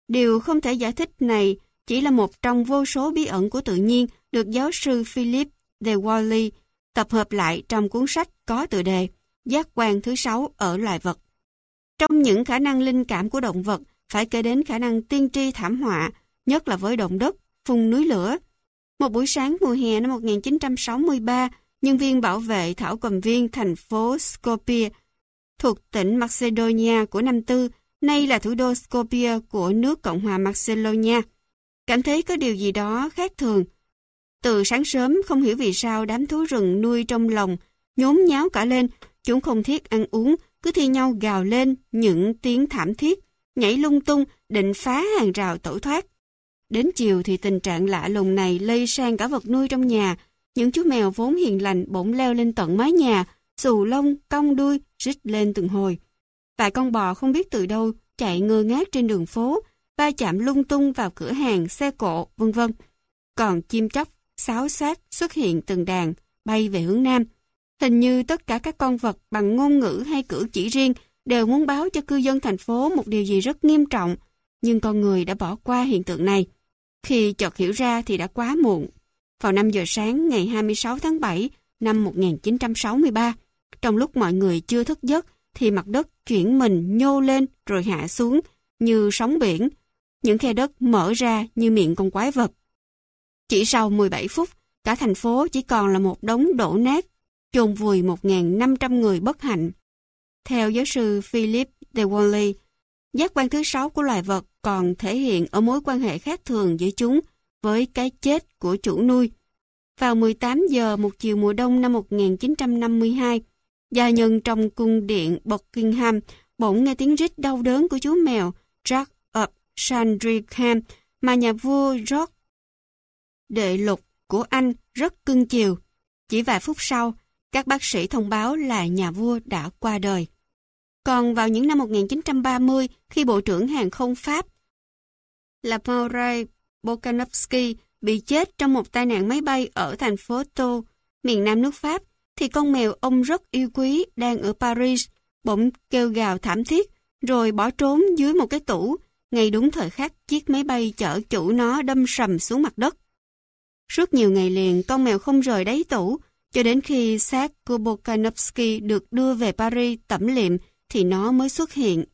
Điều không thể giải thích này chỉ là một trong vô số bí ẩn của tự nhiên được giáo sư Philip The Wally tập hợp lại trong cuốn sách có tựa đề Giác quan thứ sáu ở loài vật. Trong những khả năng linh cảm của động vật, phải kể đến khả năng tiên tri thảm họa, nhất là với động đất, phun núi lửa. Một buổi sáng mùa hè năm 1963, nhân viên bảo vệ thảo cầm viên thành phố Skopje thuộc tỉnh Macedonia của năm tư, nay là thủ đô Skopje của nước Cộng hòa Macedonia. Cảm thấy có điều gì đó khác thường. Từ sáng sớm không hiểu vì sao đám thú rừng nuôi trong lòng nhốn nháo cả lên, chúng không thiết ăn uống, cứ thi nhau gào lên những tiếng thảm thiết, nhảy lung tung định phá hàng rào tẩu thoát. Đến chiều thì tình trạng lạ lùng này lây sang cả vật nuôi trong nhà, những chú mèo vốn hiền lành bỗng leo lên tận mái nhà, xù lông, cong đuôi, rít lên từng hồi. Vài con bò không biết từ đâu chạy ngơ ngác trên đường phố, va chạm lung tung vào cửa hàng, xe cộ, vân vân. Còn chim chóc, sáo xác xuất hiện từng đàn, bay về hướng nam. Hình như tất cả các con vật bằng ngôn ngữ hay cử chỉ riêng đều muốn báo cho cư dân thành phố một điều gì rất nghiêm trọng, nhưng con người đã bỏ qua hiện tượng này. Khi chợt hiểu ra thì đã quá muộn. Vào 5 giờ sáng ngày 26 tháng 7 năm 1963, trong lúc mọi người chưa thức giấc thì mặt đất chuyển mình nhô lên rồi hạ xuống như sóng biển. Những khe đất mở ra như miệng con quái vật. Chỉ sau 17 phút, cả thành phố chỉ còn là một đống đổ nát, chôn vùi 1.500 người bất hạnh. Theo giáo sư Philip de Wanley, giác quan thứ sáu của loài vật còn thể hiện ở mối quan hệ khác thường giữa chúng với cái chết của chủ nuôi. Vào 18 giờ một chiều mùa đông năm 1952, gia nhân trong cung điện Buckingham bỗng nghe tiếng rít đau đớn của chú mèo Jack of Sandringham mà nhà vua George đệ lục của Anh rất cưng chiều. Chỉ vài phút sau, các bác sĩ thông báo là nhà vua đã qua đời. Còn vào những năm 1930, khi Bộ trưởng Hàng không Pháp là Maury Bokanovsky bị chết trong một tai nạn máy bay ở thành phố Tô, miền nam nước Pháp, thì con mèo ông rất yêu quý đang ở Paris bỗng kêu gào thảm thiết rồi bỏ trốn dưới một cái tủ ngay đúng thời khắc chiếc máy bay chở chủ nó đâm sầm xuống mặt đất. Suốt nhiều ngày liền con mèo không rời đáy tủ cho đến khi xác của Bokanovsky được đưa về Paris tẩm liệm thì nó mới xuất hiện.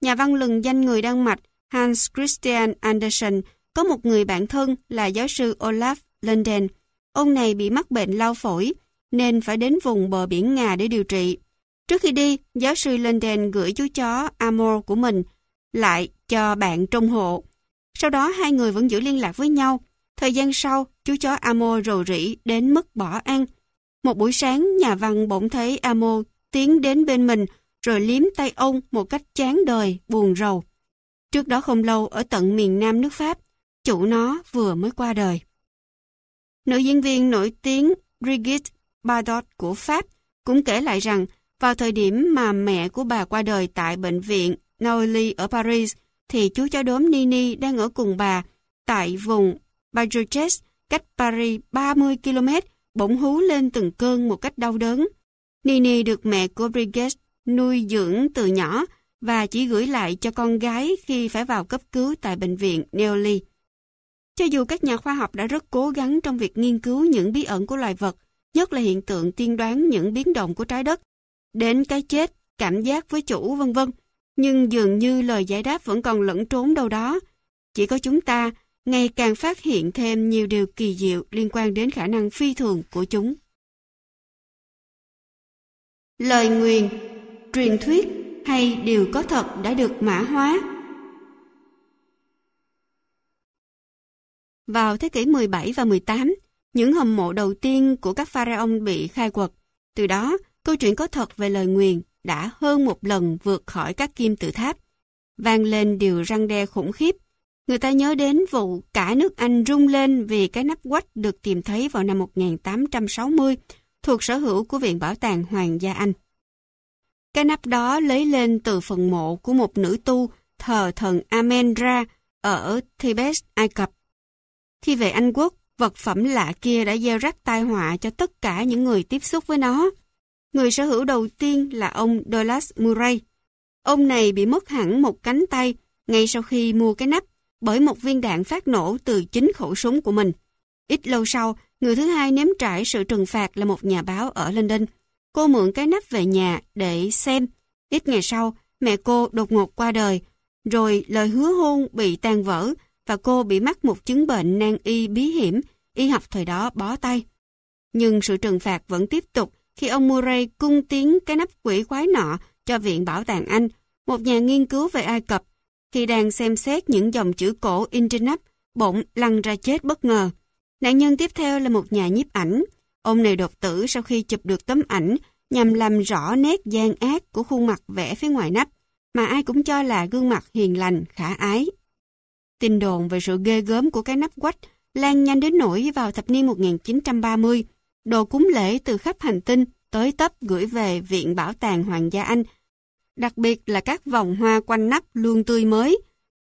Nhà văn lừng danh người Đan Mạch Hans Christian Andersen có một người bạn thân là giáo sư Olaf Linden. Ông này bị mắc bệnh lao phổi, nên phải đến vùng bờ biển Nga để điều trị. Trước khi đi, giáo sư Linden gửi chú chó Amor của mình lại cho bạn trong hộ. Sau đó hai người vẫn giữ liên lạc với nhau. Thời gian sau, chú chó amo rầu rĩ đến mức bỏ ăn. Một buổi sáng, nhà văn bỗng thấy amo tiến đến bên mình rồi liếm tay ông một cách chán đời, buồn rầu. Trước đó không lâu ở tận miền nam nước Pháp, chủ nó vừa mới qua đời. Nữ diễn viên nổi tiếng Brigitte Bardot của Pháp cũng kể lại rằng vào thời điểm mà mẹ của bà qua đời tại bệnh viện Noailly ở Paris thì chú chó đốm Nini đang ở cùng bà tại vùng Bajorges cách Paris 30 km bỗng hú lên từng cơn một cách đau đớn. Nini được mẹ của Brigitte nuôi dưỡng từ nhỏ và chỉ gửi lại cho con gái khi phải vào cấp cứu tại bệnh viện Neoli. Cho dù các nhà khoa học đã rất cố gắng trong việc nghiên cứu những bí ẩn của loài vật, nhất là hiện tượng tiên đoán những biến động của trái đất, đến cái chết, cảm giác với chủ vân vân, nhưng dường như lời giải đáp vẫn còn lẫn trốn đâu đó. Chỉ có chúng ta ngày càng phát hiện thêm nhiều điều kỳ diệu liên quan đến khả năng phi thường của chúng. Lời nguyền, truyền thuyết hay điều có thật đã được mã hóa. Vào thế kỷ 17 và 18, những hầm mộ đầu tiên của các pharaoh bị khai quật. Từ đó, câu chuyện có thật về lời nguyền đã hơn một lần vượt khỏi các kim tự tháp, vang lên điều răng đe khủng khiếp. Người ta nhớ đến vụ cả nước Anh rung lên vì cái nắp quách được tìm thấy vào năm 1860 thuộc sở hữu của Viện Bảo tàng Hoàng gia Anh. Cái nắp đó lấy lên từ phần mộ của một nữ tu thờ thần Amen-Ra ở Thebes, Ai Cập. Khi về Anh Quốc, vật phẩm lạ kia đã gieo rắc tai họa cho tất cả những người tiếp xúc với nó. Người sở hữu đầu tiên là ông Douglas Murray. Ông này bị mất hẳn một cánh tay ngay sau khi mua cái nắp bởi một viên đạn phát nổ từ chính khẩu súng của mình. Ít lâu sau, người thứ hai nếm trải sự trừng phạt là một nhà báo ở London. Cô mượn cái nắp về nhà để xem. Ít ngày sau, mẹ cô đột ngột qua đời, rồi lời hứa hôn bị tan vỡ và cô bị mắc một chứng bệnh nan y bí hiểm, y học thời đó bó tay. Nhưng sự trừng phạt vẫn tiếp tục khi ông Murray cung tiến cái nắp quỷ quái nọ cho Viện Bảo tàng Anh, một nhà nghiên cứu về Ai Cập. Khi đang xem xét những dòng chữ cổ in trên nắp, bỗng lăn ra chết bất ngờ. Nạn nhân tiếp theo là một nhà nhiếp ảnh. Ông này đột tử sau khi chụp được tấm ảnh nhằm làm rõ nét gian ác của khuôn mặt vẽ phía ngoài nắp, mà ai cũng cho là gương mặt hiền lành, khả ái. Tin đồn về sự ghê gớm của cái nắp quách lan nhanh đến nỗi vào thập niên 1930, đồ cúng lễ từ khắp hành tinh tới tấp gửi về Viện Bảo tàng Hoàng gia Anh. Đặc biệt là các vòng hoa quanh nắp luôn tươi mới.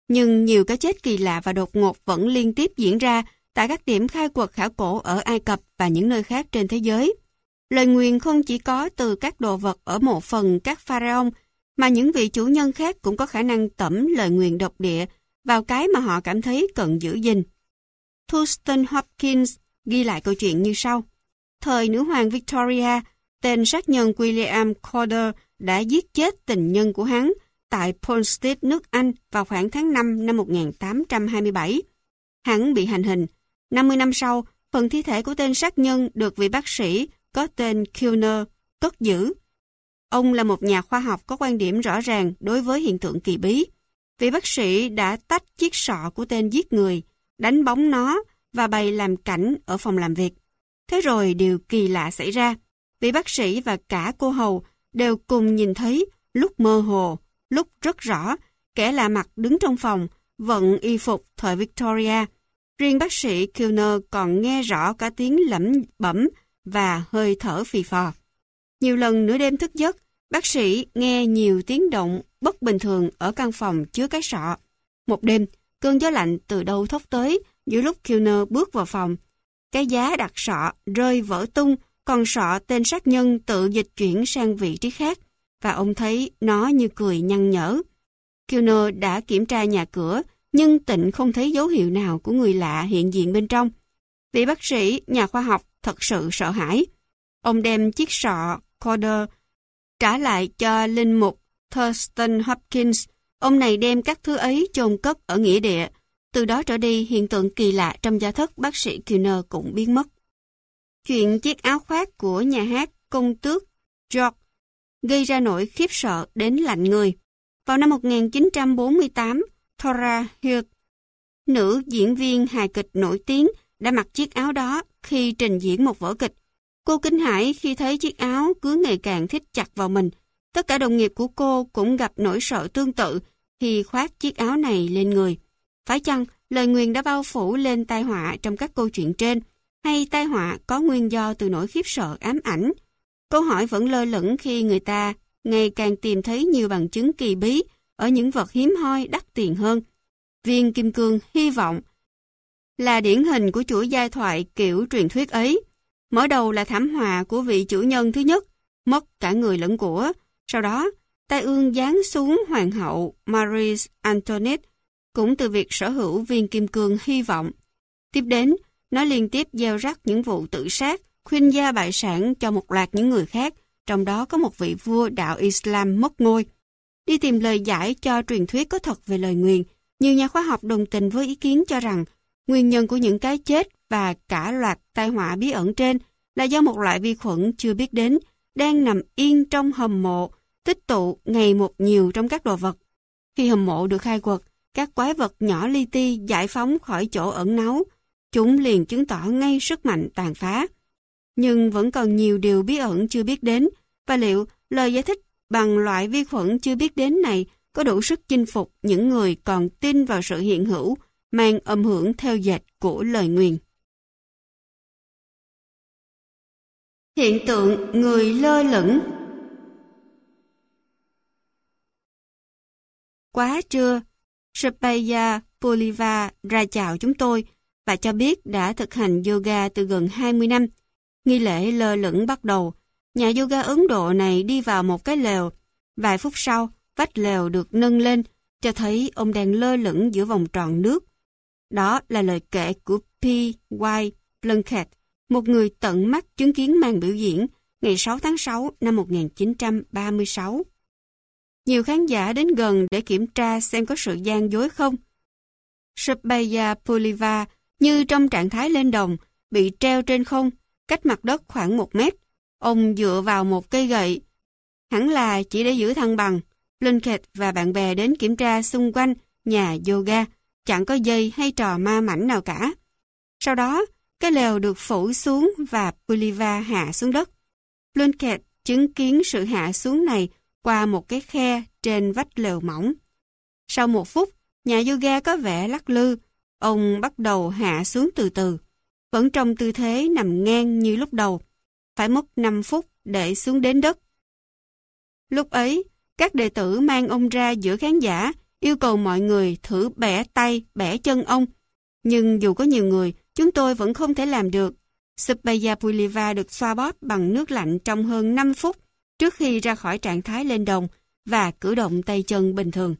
Nhưng nhiều cái chết kỳ lạ và đột ngột vẫn liên tiếp diễn ra tại các điểm khai quật khảo cổ ở Ai Cập và những nơi khác trên thế giới. Lời nguyền không chỉ có từ các đồ vật ở mộ phần các pharaoh, mà những vị chủ nhân khác cũng có khả năng tẩm lời nguyền độc địa vào cái mà họ cảm thấy cần giữ gìn. Thurston Hopkins ghi lại câu chuyện như sau. Thời nữ hoàng Victoria, tên sát nhân William Corder đã giết chết tình nhân của hắn tại Polstead, nước Anh vào khoảng tháng 5 năm 1827. Hắn bị hành hình. 50 năm sau, phần thi thể của tên sát nhân được vị bác sĩ có tên Kilner cất giữ. Ông là một nhà khoa học có quan điểm rõ ràng đối với hiện tượng kỳ bí. Vị bác sĩ đã tách chiếc sọ của tên giết người, đánh bóng nó và bày làm cảnh ở phòng làm việc. Thế rồi điều kỳ lạ xảy ra. Vị bác sĩ và cả cô hầu đều cùng nhìn thấy lúc mơ hồ, lúc rất rõ, kẻ lạ mặt đứng trong phòng, vận y phục thời Victoria. Riêng bác sĩ Kilner còn nghe rõ cả tiếng lẩm bẩm và hơi thở phì phò. Nhiều lần nửa đêm thức giấc, bác sĩ nghe nhiều tiếng động bất bình thường ở căn phòng chứa cái sọ. Một đêm, cơn gió lạnh từ đâu thốc tới giữa lúc Kilner bước vào phòng. Cái giá đặt sọ rơi vỡ tung, còn sọ tên sát nhân tự dịch chuyển sang vị trí khác và ông thấy nó như cười nhăn nhở. Kilner đã kiểm tra nhà cửa, nhưng tịnh không thấy dấu hiệu nào của người lạ hiện diện bên trong. Vị bác sĩ, nhà khoa học thật sự sợ hãi. Ông đem chiếc sọ Corder trả lại cho linh mục Thurston Hopkins. Ông này đem các thứ ấy chôn cất ở nghĩa địa. Từ đó trở đi, hiện tượng kỳ lạ trong gia thất bác sĩ Kilner cũng biến mất. Chuyện chiếc áo khoác của nhà hát công tước George gây ra nỗi khiếp sợ đến lạnh người. Vào năm 1948, Thora Hughes, nữ diễn viên hài kịch nổi tiếng, đã mặc chiếc áo đó khi trình diễn một vở kịch. Cô kinh hãi khi thấy chiếc áo cứ ngày càng thích chặt vào mình. Tất cả đồng nghiệp của cô cũng gặp nỗi sợ tương tự khi khoác chiếc áo này lên người. Phải chăng lời nguyền đã bao phủ lên tai họa trong các câu chuyện trên, hay tai họa có nguyên do từ nỗi khiếp sợ ám ảnh? Câu hỏi vẫn lơ lửng khi người ta ngày càng tìm thấy nhiều bằng chứng kỳ bí ở những vật hiếm hoi đắt tiền hơn. Viên Kim Cương hy vọng là điển hình của chuỗi giai thoại kiểu truyền thuyết ấy. Mở đầu là thảm họa của vị chủ nhân thứ nhất, mất cả người lẫn của. Sau đó, tai ương giáng xuống hoàng hậu Marie Antoinette cũng từ việc sở hữu viên kim cương hy vọng. Tiếp đến, nó liên tiếp gieo rắc những vụ tự sát, khuyên gia bại sản cho một loạt những người khác, trong đó có một vị vua đạo Islam mất ngôi. Đi tìm lời giải cho truyền thuyết có thật về lời nguyền, nhiều nhà khoa học đồng tình với ý kiến cho rằng Nguyên nhân của những cái chết và cả loạt tai họa bí ẩn trên là do một loại vi khuẩn chưa biết đến đang nằm yên trong hầm mộ, tích tụ ngày một nhiều trong các đồ vật. Khi hầm mộ được khai quật, các quái vật nhỏ li ti giải phóng khỏi chỗ ẩn náu, chúng liền chứng tỏ ngay sức mạnh tàn phá. Nhưng vẫn còn nhiều điều bí ẩn chưa biết đến, và liệu lời giải thích bằng loại vi khuẩn chưa biết đến này có đủ sức chinh phục những người còn tin vào sự hiện hữu mang âm hưởng theo dệt của lời nguyền. Hiện tượng người lơ lửng Quá trưa, Sapaya Poliva ra chào chúng tôi và cho biết đã thực hành yoga từ gần 20 năm. Nghi lễ lơ lửng bắt đầu. Nhà yoga Ấn Độ này đi vào một cái lều. Vài phút sau, vách lều được nâng lên, cho thấy ông đang lơ lửng giữa vòng tròn nước. Đó là lời kể của P. Y. Plunkett, một người tận mắt chứng kiến màn biểu diễn ngày 6 tháng 6 năm 1936. Nhiều khán giả đến gần để kiểm tra xem có sự gian dối không. Subhaya Poliva như trong trạng thái lên đồng, bị treo trên không, cách mặt đất khoảng một mét. Ông dựa vào một cây gậy. Hẳn là chỉ để giữ thăng bằng. Plunkett và bạn bè đến kiểm tra xung quanh nhà yoga, chẳng có dây hay trò ma mảnh nào cả. Sau đó, cái lều được phủ xuống và Puliva hạ xuống đất. Plunkett chứng kiến sự hạ xuống này qua một cái khe trên vách lều mỏng. Sau một phút, nhà yoga có vẻ lắc lư, ông bắt đầu hạ xuống từ từ, vẫn trong tư thế nằm ngang như lúc đầu, phải mất 5 phút để xuống đến đất. Lúc ấy, các đệ tử mang ông ra giữa khán giả, yêu cầu mọi người thử bẻ tay, bẻ chân ông. Nhưng dù có nhiều người, chúng tôi vẫn không thể làm được. Subhaya Puliva được xoa bóp bằng nước lạnh trong hơn 5 phút trước khi ra khỏi trạng thái lên đồng và cử động tay chân bình thường.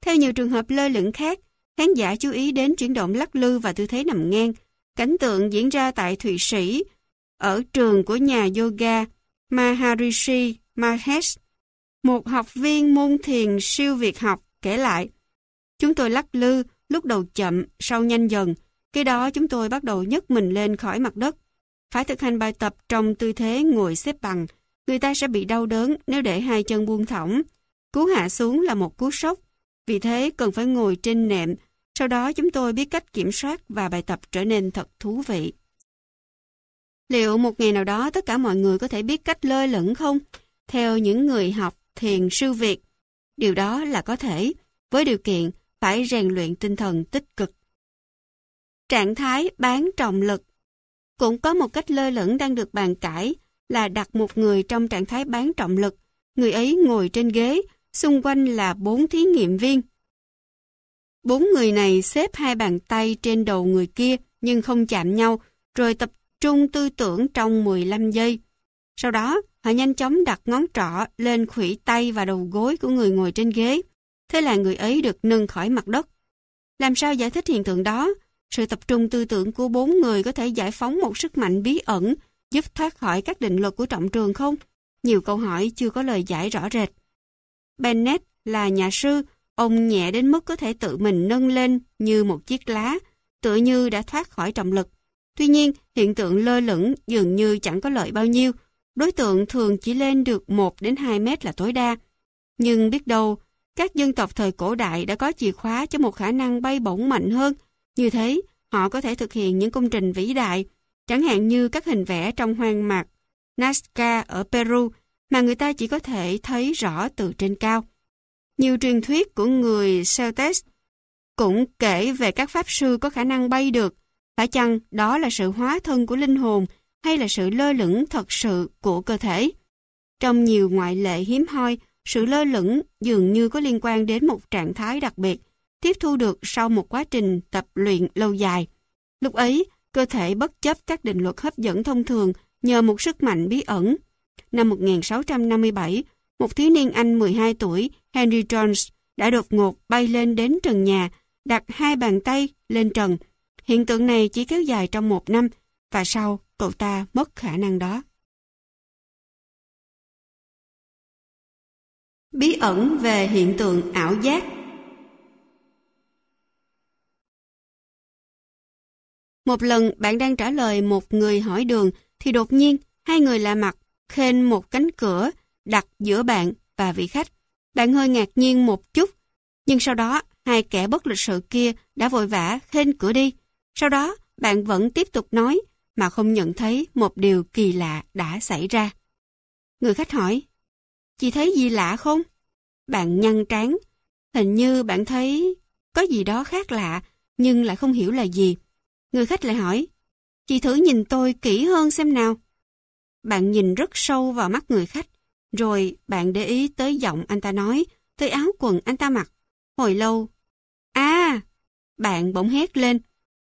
Theo nhiều trường hợp lơ lửng khác, khán giả chú ý đến chuyển động lắc lư và tư thế nằm ngang. Cảnh tượng diễn ra tại Thụy Sĩ, ở trường của nhà yoga Maharishi Mahesh. Một học viên môn thiền siêu việt học kể lại, Chúng tôi lắc lư, lúc đầu chậm, sau nhanh dần. Khi đó chúng tôi bắt đầu nhấc mình lên khỏi mặt đất. Phải thực hành bài tập trong tư thế ngồi xếp bằng. Người ta sẽ bị đau đớn nếu để hai chân buông thõng. Cú hạ xuống là một cú sốc. Vì thế cần phải ngồi trên nệm. Sau đó chúng tôi biết cách kiểm soát và bài tập trở nên thật thú vị. Liệu một ngày nào đó tất cả mọi người có thể biết cách lơi lửng không? Theo những người học thiền sư Việt, điều đó là có thể, với điều kiện phải rèn luyện tinh thần tích cực. Trạng thái bán trọng lực Cũng có một cách lơi lửng đang được bàn cãi là đặt một người trong trạng thái bán trọng lực. Người ấy ngồi trên ghế, xung quanh là bốn thí nghiệm viên. Bốn người này xếp hai bàn tay trên đầu người kia nhưng không chạm nhau, rồi tập trung tư tưởng trong 15 giây. Sau đó, họ nhanh chóng đặt ngón trỏ lên khuỷu tay và đầu gối của người ngồi trên ghế. Thế là người ấy được nâng khỏi mặt đất. Làm sao giải thích hiện tượng đó? Sự tập trung tư tưởng của bốn người có thể giải phóng một sức mạnh bí ẩn, giúp thoát khỏi các định luật của trọng trường không? Nhiều câu hỏi chưa có lời giải rõ rệt. Bennett là nhà sư, ông nhẹ đến mức có thể tự mình nâng lên như một chiếc lá, tựa như đã thoát khỏi trọng lực. Tuy nhiên, hiện tượng lơ lửng dường như chẳng có lợi bao nhiêu. Đối tượng thường chỉ lên được 1 đến 2 mét là tối đa. Nhưng biết đâu, các dân tộc thời cổ đại đã có chìa khóa cho một khả năng bay bổng mạnh hơn. Như thế, họ có thể thực hiện những công trình vĩ đại, chẳng hạn như các hình vẽ trong hoang mạc Nazca ở Peru mà người ta chỉ có thể thấy rõ từ trên cao. Nhiều truyền thuyết của người Celtes cũng kể về các pháp sư có khả năng bay được. Phải chăng đó là sự hóa thân của linh hồn hay là sự lơ lửng thật sự của cơ thể? Trong nhiều ngoại lệ hiếm hoi, sự lơ lửng dường như có liên quan đến một trạng thái đặc biệt, tiếp thu được sau một quá trình tập luyện lâu dài. Lúc ấy, cơ thể bất chấp các định luật hấp dẫn thông thường nhờ một sức mạnh bí ẩn. Năm 1657, một thiếu niên Anh 12 tuổi, Henry Jones, đã đột ngột bay lên đến trần nhà, đặt hai bàn tay lên trần. Hiện tượng này chỉ kéo dài trong một năm, và sau cậu ta mất khả năng đó. Bí ẩn về hiện tượng ảo giác Một lần bạn đang trả lời một người hỏi đường thì đột nhiên hai người lạ mặt khen một cánh cửa đặt giữa bạn và vị khách. Bạn hơi ngạc nhiên một chút, nhưng sau đó hai kẻ bất lịch sự kia đã vội vã khen cửa đi. Sau đó bạn vẫn tiếp tục nói mà không nhận thấy một điều kỳ lạ đã xảy ra. Người khách hỏi, chị thấy gì lạ không? Bạn nhăn trán, hình như bạn thấy có gì đó khác lạ nhưng lại không hiểu là gì. Người khách lại hỏi, chị thử nhìn tôi kỹ hơn xem nào. Bạn nhìn rất sâu vào mắt người khách, rồi bạn để ý tới giọng anh ta nói, tới áo quần anh ta mặc. Hồi lâu, à, bạn bỗng hét lên.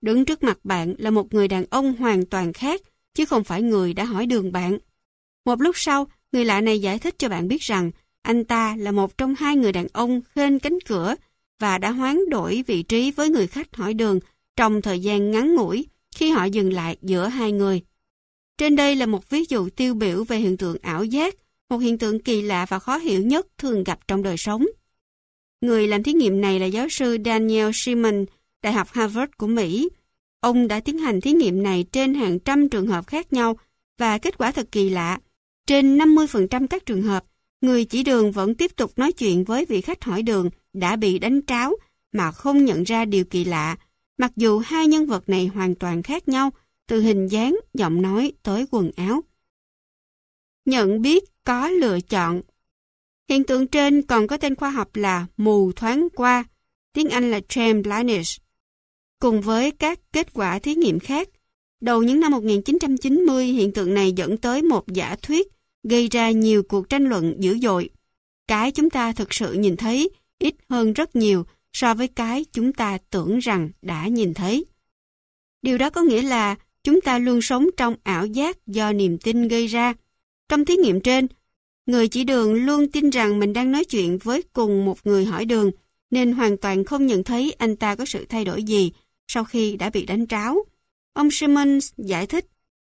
Đứng trước mặt bạn là một người đàn ông hoàn toàn khác, chứ không phải người đã hỏi đường bạn. Một lúc sau, người lạ này giải thích cho bạn biết rằng anh ta là một trong hai người đàn ông khên cánh cửa và đã hoán đổi vị trí với người khách hỏi đường trong thời gian ngắn ngủi, khi họ dừng lại giữa hai người. Trên đây là một ví dụ tiêu biểu về hiện tượng ảo giác, một hiện tượng kỳ lạ và khó hiểu nhất thường gặp trong đời sống. Người làm thí nghiệm này là giáo sư Daniel Simon, Đại học Harvard của Mỹ. Ông đã tiến hành thí nghiệm này trên hàng trăm trường hợp khác nhau và kết quả thật kỳ lạ. Trên 50% các trường hợp, người chỉ đường vẫn tiếp tục nói chuyện với vị khách hỏi đường đã bị đánh tráo mà không nhận ra điều kỳ lạ, mặc dù hai nhân vật này hoàn toàn khác nhau, từ hình dáng, giọng nói tới quần áo. Nhận biết có lựa chọn Hiện tượng trên còn có tên khoa học là mù thoáng qua, tiếng Anh là train blindness. Cùng với các kết quả thí nghiệm khác, đầu những năm 1990 hiện tượng này dẫn tới một giả thuyết gây ra nhiều cuộc tranh luận dữ dội. Cái chúng ta thực sự nhìn thấy ít hơn rất nhiều so với cái chúng ta tưởng rằng đã nhìn thấy. Điều đó có nghĩa là chúng ta luôn sống trong ảo giác do niềm tin gây ra. Trong thí nghiệm trên, người chỉ đường luôn tin rằng mình đang nói chuyện với cùng một người hỏi đường, nên hoàn toàn không nhận thấy anh ta có sự thay đổi gì sau khi đã bị đánh tráo. Ông Simmons giải thích,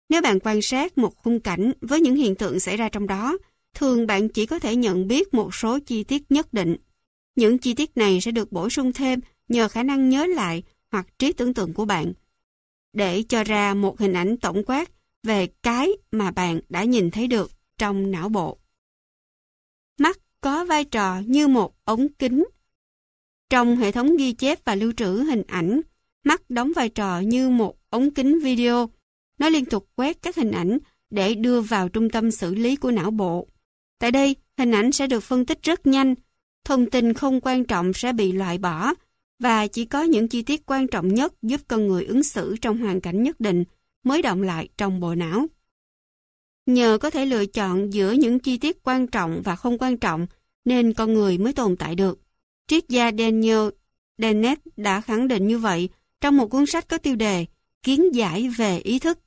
nếu bạn quan sát một khung cảnh với những hiện tượng xảy ra trong đó, thường bạn chỉ có thể nhận biết một số chi tiết nhất định. Những chi tiết này sẽ được bổ sung thêm nhờ khả năng nhớ lại hoặc trí tưởng tượng của bạn để cho ra một hình ảnh tổng quát về cái mà bạn đã nhìn thấy được trong não bộ. Mắt có vai trò như một ống kính. Trong hệ thống ghi chép và lưu trữ hình ảnh, mắt đóng vai trò như một ống kính video. Nó liên tục quét các hình ảnh để đưa vào trung tâm xử lý của não bộ. Tại đây, hình ảnh sẽ được phân tích rất nhanh, thông tin không quan trọng sẽ bị loại bỏ và chỉ có những chi tiết quan trọng nhất giúp con người ứng xử trong hoàn cảnh nhất định mới động lại trong bộ não. Nhờ có thể lựa chọn giữa những chi tiết quan trọng và không quan trọng nên con người mới tồn tại được. Triết gia Daniel Dennett đã khẳng định như vậy trong một cuốn sách có tiêu đề Kiến giải về ý thức.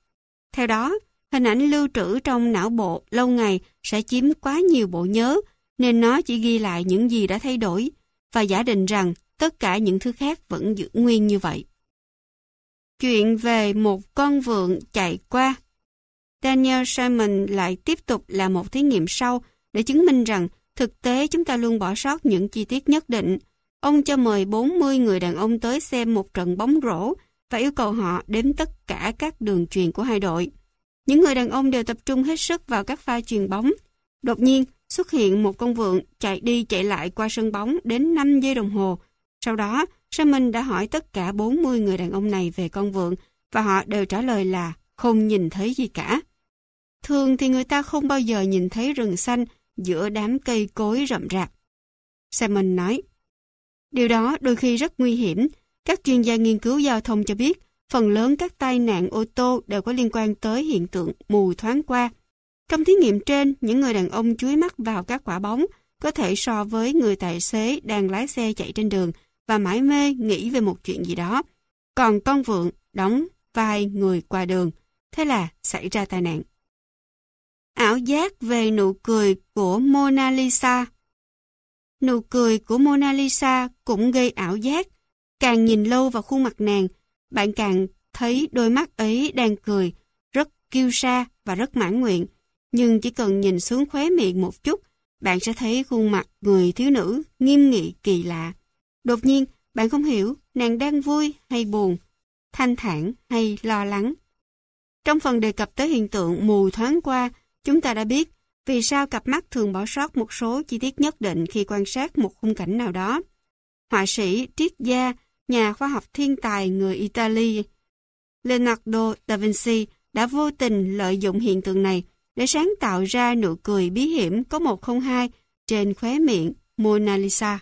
Theo đó, hình ảnh lưu trữ trong não bộ lâu ngày sẽ chiếm quá nhiều bộ nhớ nên nó chỉ ghi lại những gì đã thay đổi và giả định rằng tất cả những thứ khác vẫn giữ nguyên như vậy. Chuyện về một con vượn chạy qua Daniel Simon lại tiếp tục làm một thí nghiệm sau để chứng minh rằng thực tế chúng ta luôn bỏ sót những chi tiết nhất định. Ông cho mời 40 người đàn ông tới xem một trận bóng rổ và yêu cầu họ đếm tất cả các đường truyền của hai đội. Những người đàn ông đều tập trung hết sức vào các pha truyền bóng. Đột nhiên, xuất hiện một con vượn chạy đi chạy lại qua sân bóng đến 5 giây đồng hồ. Sau đó, Simon đã hỏi tất cả 40 người đàn ông này về con vượn và họ đều trả lời là không nhìn thấy gì cả. Thường thì người ta không bao giờ nhìn thấy rừng xanh giữa đám cây cối rậm rạp. Simon nói, Điều đó đôi khi rất nguy hiểm. Các chuyên gia nghiên cứu giao thông cho biết phần lớn các tai nạn ô tô đều có liên quan tới hiện tượng mù thoáng qua. Trong thí nghiệm trên, những người đàn ông chuối mắt vào các quả bóng có thể so với người tài xế đang lái xe chạy trên đường và mãi mê nghĩ về một chuyện gì đó. Còn con vượn đóng vai người qua đường. Thế là xảy ra tai nạn. Ảo giác về nụ cười của Mona Lisa Nụ cười của Mona Lisa cũng gây ảo giác. Càng nhìn lâu vào khuôn mặt nàng, bạn càng thấy đôi mắt ấy đang cười, rất kiêu sa và rất mãn nguyện. Nhưng chỉ cần nhìn xuống khóe miệng một chút, bạn sẽ thấy khuôn mặt người thiếu nữ nghiêm nghị kỳ lạ. Đột nhiên, bạn không hiểu nàng đang vui hay buồn, thanh thản hay lo lắng. Trong phần đề cập tới hiện tượng mù thoáng qua, chúng ta đã biết vì sao cặp mắt thường bỏ sót một số chi tiết nhất định khi quan sát một khung cảnh nào đó. Họa sĩ, triết gia, nhà khoa học thiên tài người Italy Leonardo da Vinci đã vô tình lợi dụng hiện tượng này để sáng tạo ra nụ cười bí hiểm có 102 trên khóe miệng Mona Lisa.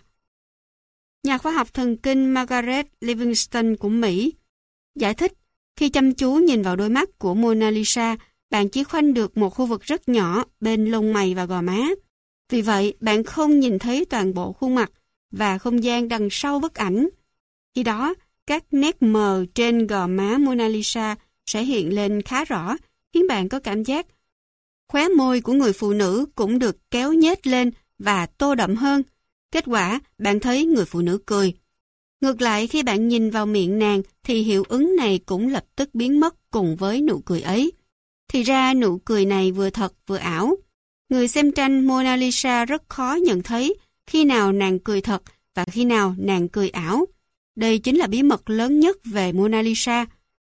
Nhà khoa học thần kinh Margaret Livingston của Mỹ giải thích khi chăm chú nhìn vào đôi mắt của Mona Lisa bạn chỉ khoanh được một khu vực rất nhỏ bên lông mày và gò má. Vì vậy, bạn không nhìn thấy toàn bộ khuôn mặt và không gian đằng sau bức ảnh. Khi đó, các nét mờ trên gò má Mona Lisa sẽ hiện lên khá rõ, khiến bạn có cảm giác khóe môi của người phụ nữ cũng được kéo nhếch lên và tô đậm hơn. Kết quả, bạn thấy người phụ nữ cười. Ngược lại khi bạn nhìn vào miệng nàng thì hiệu ứng này cũng lập tức biến mất cùng với nụ cười ấy. Thì ra nụ cười này vừa thật vừa ảo. Người xem tranh Mona Lisa rất khó nhận thấy khi nào nàng cười thật và khi nào nàng cười ảo. Đây chính là bí mật lớn nhất về Mona Lisa.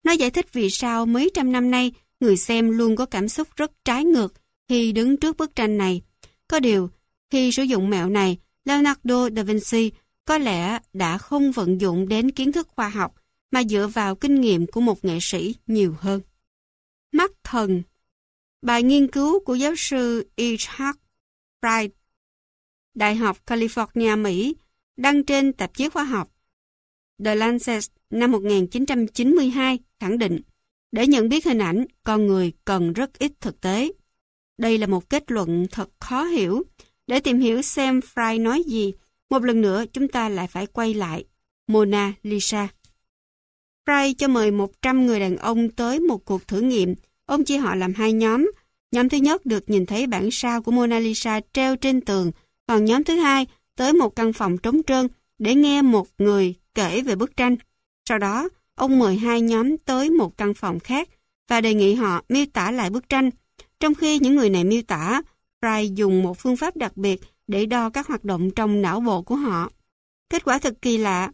Nó giải thích vì sao mấy trăm năm nay người xem luôn có cảm xúc rất trái ngược khi đứng trước bức tranh này. Có điều, khi sử dụng mẹo này, Leonardo da Vinci có lẽ đã không vận dụng đến kiến thức khoa học mà dựa vào kinh nghiệm của một nghệ sĩ nhiều hơn. Mắt thần Bài nghiên cứu của giáo sư H. Wright, Đại học California, Mỹ, đăng trên tạp chí khoa học The Lancet năm 1992 khẳng định để nhận biết hình ảnh, con người cần rất ít thực tế. Đây là một kết luận thật khó hiểu. Để tìm hiểu xem Fry nói gì, một lần nữa chúng ta lại phải quay lại Mona Lisa. Fry cho mời 100 người đàn ông tới một cuộc thử nghiệm. Ông chia họ làm hai nhóm. Nhóm thứ nhất được nhìn thấy bản sao của Mona Lisa treo trên tường, còn nhóm thứ hai tới một căn phòng trống trơn để nghe một người kể về bức tranh. Sau đó, ông mời hai nhóm tới một căn phòng khác và đề nghị họ miêu tả lại bức tranh. Trong khi những người này miêu tả, Fry dùng một phương pháp đặc biệt để đo các hoạt động trong não bộ của họ. Kết quả thật kỳ lạ.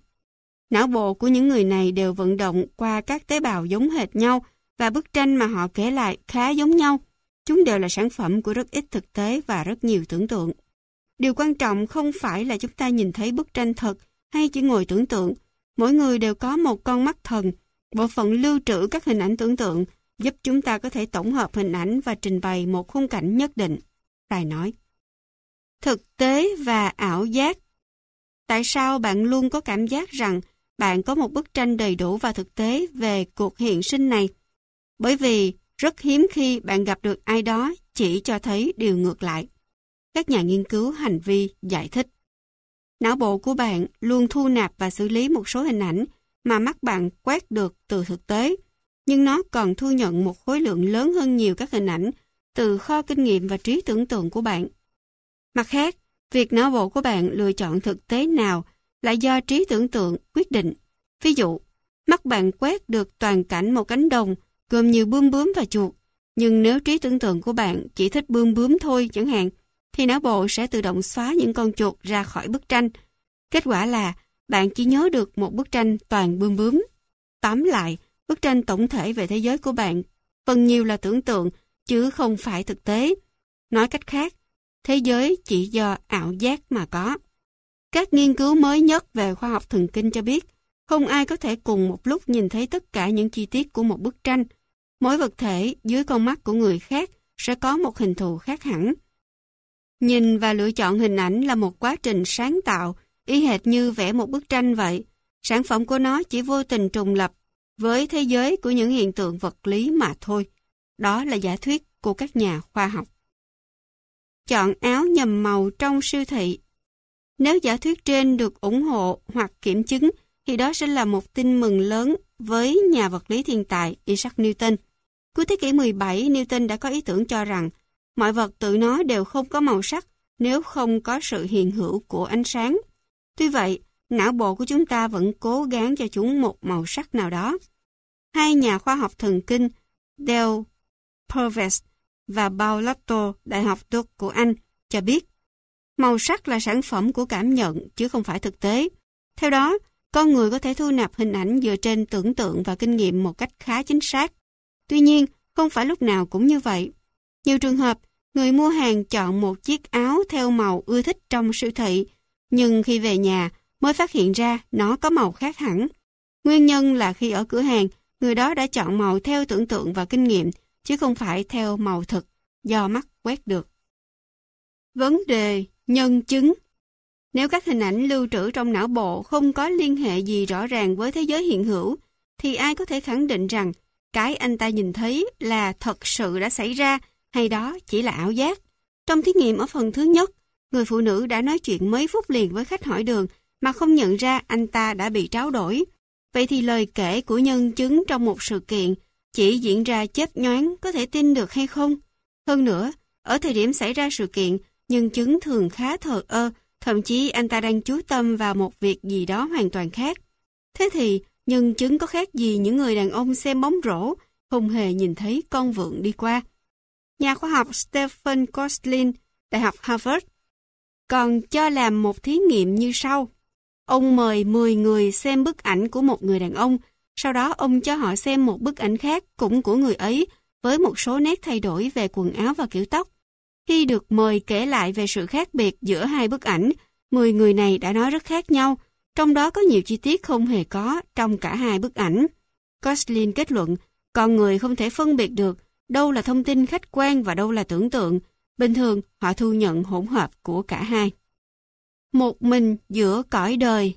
Não bộ của những người này đều vận động qua các tế bào giống hệt nhau và bức tranh mà họ kể lại khá giống nhau. Chúng đều là sản phẩm của rất ít thực tế và rất nhiều tưởng tượng. Điều quan trọng không phải là chúng ta nhìn thấy bức tranh thật hay chỉ ngồi tưởng tượng. Mỗi người đều có một con mắt thần, bộ phận lưu trữ các hình ảnh tưởng tượng giúp chúng ta có thể tổng hợp hình ảnh và trình bày một khung cảnh nhất định. Tài nói. Thực tế và ảo giác Tại sao bạn luôn có cảm giác rằng bạn có một bức tranh đầy đủ và thực tế về cuộc hiện sinh này? Bởi vì rất hiếm khi bạn gặp được ai đó chỉ cho thấy điều ngược lại. Các nhà nghiên cứu hành vi giải thích. Não bộ của bạn luôn thu nạp và xử lý một số hình ảnh mà mắt bạn quét được từ thực tế, nhưng nó còn thu nhận một khối lượng lớn hơn nhiều các hình ảnh từ kho kinh nghiệm và trí tưởng tượng của bạn. Mặt khác, việc não bộ của bạn lựa chọn thực tế nào là do trí tưởng tượng quyết định. Ví dụ, mắt bạn quét được toàn cảnh một cánh đồng gồm nhiều bươm bướm và chuột, nhưng nếu trí tưởng tượng của bạn chỉ thích bươm bướm thôi chẳng hạn, thì não bộ sẽ tự động xóa những con chuột ra khỏi bức tranh. Kết quả là bạn chỉ nhớ được một bức tranh toàn bươm bướm. Tóm lại, bức tranh tổng thể về thế giới của bạn phần nhiều là tưởng tượng chứ không phải thực tế. Nói cách khác, thế giới chỉ do ảo giác mà có. Các nghiên cứu mới nhất về khoa học thần kinh cho biết, không ai có thể cùng một lúc nhìn thấy tất cả những chi tiết của một bức tranh. Mỗi vật thể dưới con mắt của người khác sẽ có một hình thù khác hẳn. Nhìn và lựa chọn hình ảnh là một quá trình sáng tạo, y hệt như vẽ một bức tranh vậy. Sản phẩm của nó chỉ vô tình trùng lập với thế giới của những hiện tượng vật lý mà thôi. Đó là giả thuyết của các nhà khoa học. Chọn áo nhầm màu trong siêu thị Nếu giả thuyết trên được ủng hộ hoặc kiểm chứng, thì đó sẽ là một tin mừng lớn với nhà vật lý thiên tài Isaac Newton. Cuối thế kỷ 17, Newton đã có ý tưởng cho rằng mọi vật tự nó đều không có màu sắc nếu không có sự hiện hữu của ánh sáng. Tuy vậy, não bộ của chúng ta vẫn cố gắng cho chúng một màu sắc nào đó. Hai nhà khoa học thần kinh Dale Purves và Paul Lotto, Đại học Duke của Anh, cho biết màu sắc là sản phẩm của cảm nhận chứ không phải thực tế. Theo đó, con người có thể thu nạp hình ảnh dựa trên tưởng tượng và kinh nghiệm một cách khá chính xác. Tuy nhiên, không phải lúc nào cũng như vậy. Nhiều trường hợp, người mua hàng chọn một chiếc áo theo màu ưa thích trong siêu thị, nhưng khi về nhà mới phát hiện ra nó có màu khác hẳn. Nguyên nhân là khi ở cửa hàng, người đó đã chọn màu theo tưởng tượng và kinh nghiệm, chứ không phải theo màu thực do mắt quét được. Vấn đề nhân chứng Nếu các hình ảnh lưu trữ trong não bộ không có liên hệ gì rõ ràng với thế giới hiện hữu, thì ai có thể khẳng định rằng cái anh ta nhìn thấy là thật sự đã xảy ra hay đó chỉ là ảo giác. Trong thí nghiệm ở phần thứ nhất, người phụ nữ đã nói chuyện mấy phút liền với khách hỏi đường mà không nhận ra anh ta đã bị tráo đổi. Vậy thì lời kể của nhân chứng trong một sự kiện chỉ diễn ra chớp nhoáng có thể tin được hay không? Hơn nữa, ở thời điểm xảy ra sự kiện, nhân chứng thường khá thờ ơ Thậm chí anh ta đang chú tâm vào một việc gì đó hoàn toàn khác. Thế thì, nhân chứng có khác gì những người đàn ông xem bóng rổ, không hề nhìn thấy con vượn đi qua. Nhà khoa học Stephen Kostlin, Đại học Harvard, còn cho làm một thí nghiệm như sau. Ông mời 10 người xem bức ảnh của một người đàn ông, sau đó ông cho họ xem một bức ảnh khác cũng của người ấy, với một số nét thay đổi về quần áo và kiểu tóc. Khi được mời kể lại về sự khác biệt giữa hai bức ảnh, 10 người này đã nói rất khác nhau, trong đó có nhiều chi tiết không hề có trong cả hai bức ảnh. Coslin kết luận, con người không thể phân biệt được đâu là thông tin khách quan và đâu là tưởng tượng. Bình thường, họ thu nhận hỗn hợp của cả hai. Một mình giữa cõi đời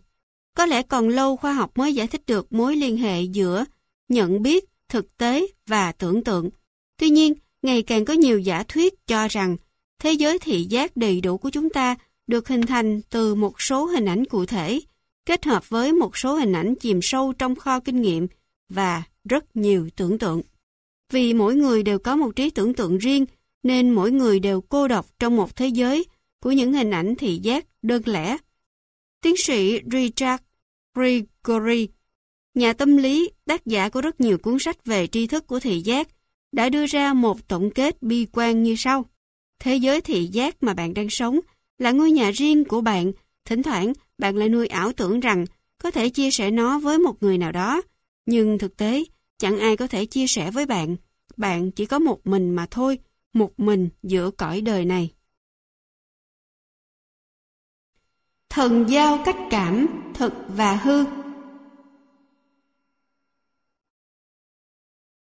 có lẽ còn lâu khoa học mới giải thích được mối liên hệ giữa nhận biết, thực tế và tưởng tượng. Tuy nhiên, ngày càng có nhiều giả thuyết cho rằng thế giới thị giác đầy đủ của chúng ta được hình thành từ một số hình ảnh cụ thể, kết hợp với một số hình ảnh chìm sâu trong kho kinh nghiệm và rất nhiều tưởng tượng. Vì mỗi người đều có một trí tưởng tượng riêng, nên mỗi người đều cô độc trong một thế giới của những hình ảnh thị giác đơn lẻ. Tiến sĩ Richard Gregory, nhà tâm lý, tác giả của rất nhiều cuốn sách về tri thức của thị giác, đã đưa ra một tổng kết bi quan như sau. Thế giới thị giác mà bạn đang sống là ngôi nhà riêng của bạn. Thỉnh thoảng, bạn lại nuôi ảo tưởng rằng có thể chia sẻ nó với một người nào đó. Nhưng thực tế, chẳng ai có thể chia sẻ với bạn. Bạn chỉ có một mình mà thôi, một mình giữa cõi đời này. Thần giao cách cảm, thực và hư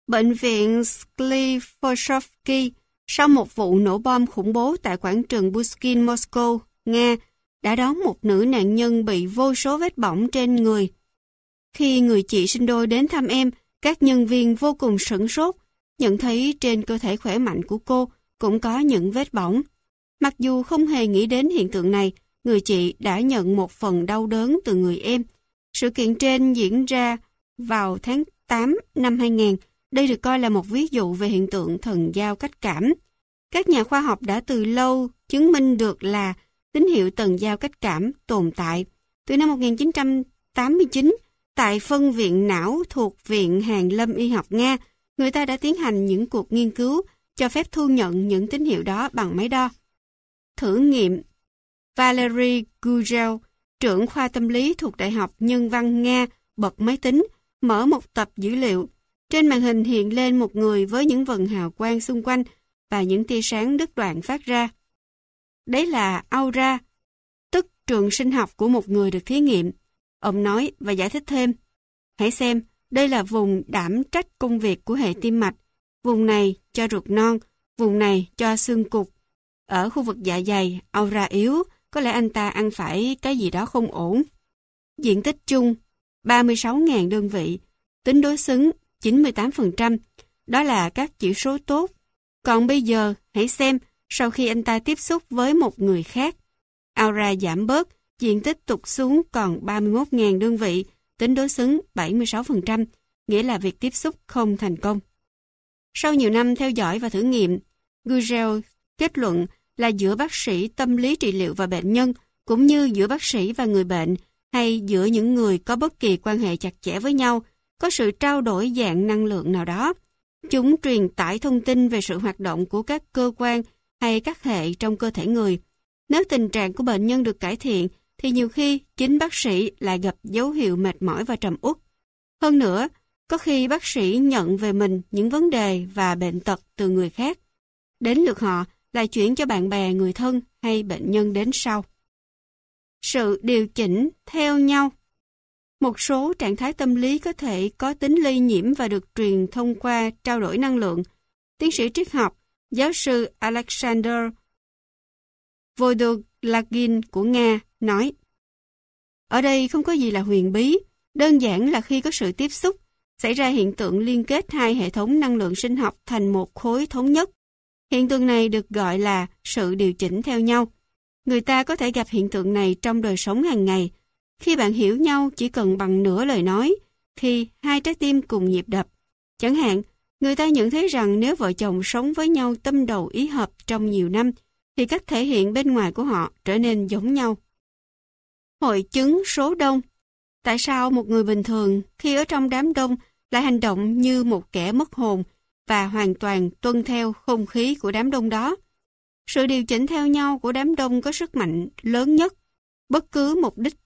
Bệnh viện Sklifoshovsky sau một vụ nổ bom khủng bố tại quảng trường Pushkin, Moscow, Nga, đã đón một nữ nạn nhân bị vô số vết bỏng trên người. Khi người chị sinh đôi đến thăm em, các nhân viên vô cùng sửng sốt, nhận thấy trên cơ thể khỏe mạnh của cô cũng có những vết bỏng. Mặc dù không hề nghĩ đến hiện tượng này, người chị đã nhận một phần đau đớn từ người em. Sự kiện trên diễn ra vào tháng 8 năm 2000. Đây được coi là một ví dụ về hiện tượng thần giao cách cảm. Các nhà khoa học đã từ lâu chứng minh được là tín hiệu tần giao cách cảm tồn tại. Từ năm 1989, tại phân viện não thuộc Viện Hàn Lâm Y học Nga, người ta đã tiến hành những cuộc nghiên cứu cho phép thu nhận những tín hiệu đó bằng máy đo. Thử nghiệm Valery Gugel, trưởng khoa tâm lý thuộc Đại học Nhân văn Nga, bật máy tính, mở một tập dữ liệu. Trên màn hình hiện lên một người với những vần hào quang xung quanh và những tia sáng đứt đoạn phát ra. Đấy là aura, tức trường sinh học của một người được thí nghiệm. Ông nói và giải thích thêm. Hãy xem, đây là vùng đảm trách công việc của hệ tim mạch. Vùng này cho ruột non, vùng này cho xương cục. Ở khu vực dạ dày, aura yếu, có lẽ anh ta ăn phải cái gì đó không ổn. Diện tích chung 36.000 đơn vị, tính đối xứng 98%, đó là các chỉ số tốt. Còn bây giờ, hãy xem, sau khi anh ta tiếp xúc với một người khác, aura giảm bớt, diện tích tụt xuống còn 31.000 đơn vị, tính đối xứng 76%, nghĩa là việc tiếp xúc không thành công. Sau nhiều năm theo dõi và thử nghiệm, Gugel kết luận là giữa bác sĩ tâm lý trị liệu và bệnh nhân, cũng như giữa bác sĩ và người bệnh, hay giữa những người có bất kỳ quan hệ chặt chẽ với nhau, có sự trao đổi dạng năng lượng nào đó. Chúng truyền tải thông tin về sự hoạt động của các cơ quan hay các hệ trong cơ thể người. Nếu tình trạng của bệnh nhân được cải thiện, thì nhiều khi chính bác sĩ lại gặp dấu hiệu mệt mỏi và trầm uất. Hơn nữa, có khi bác sĩ nhận về mình những vấn đề và bệnh tật từ người khác. Đến lượt họ lại chuyển cho bạn bè, người thân hay bệnh nhân đến sau. Sự điều chỉnh theo nhau Một số trạng thái tâm lý có thể có tính lây nhiễm và được truyền thông qua trao đổi năng lượng. Tiến sĩ triết học, giáo sư Alexander Vodolagin của Nga nói Ở đây không có gì là huyền bí, đơn giản là khi có sự tiếp xúc, xảy ra hiện tượng liên kết hai hệ thống năng lượng sinh học thành một khối thống nhất. Hiện tượng này được gọi là sự điều chỉnh theo nhau. Người ta có thể gặp hiện tượng này trong đời sống hàng ngày. Khi bạn hiểu nhau chỉ cần bằng nửa lời nói, khi hai trái tim cùng nhịp đập. Chẳng hạn, người ta nhận thấy rằng nếu vợ chồng sống với nhau tâm đầu ý hợp trong nhiều năm, thì cách thể hiện bên ngoài của họ trở nên giống nhau. Hội chứng số đông Tại sao một người bình thường khi ở trong đám đông lại hành động như một kẻ mất hồn và hoàn toàn tuân theo không khí của đám đông đó? Sự điều chỉnh theo nhau của đám đông có sức mạnh lớn nhất. Bất cứ mục đích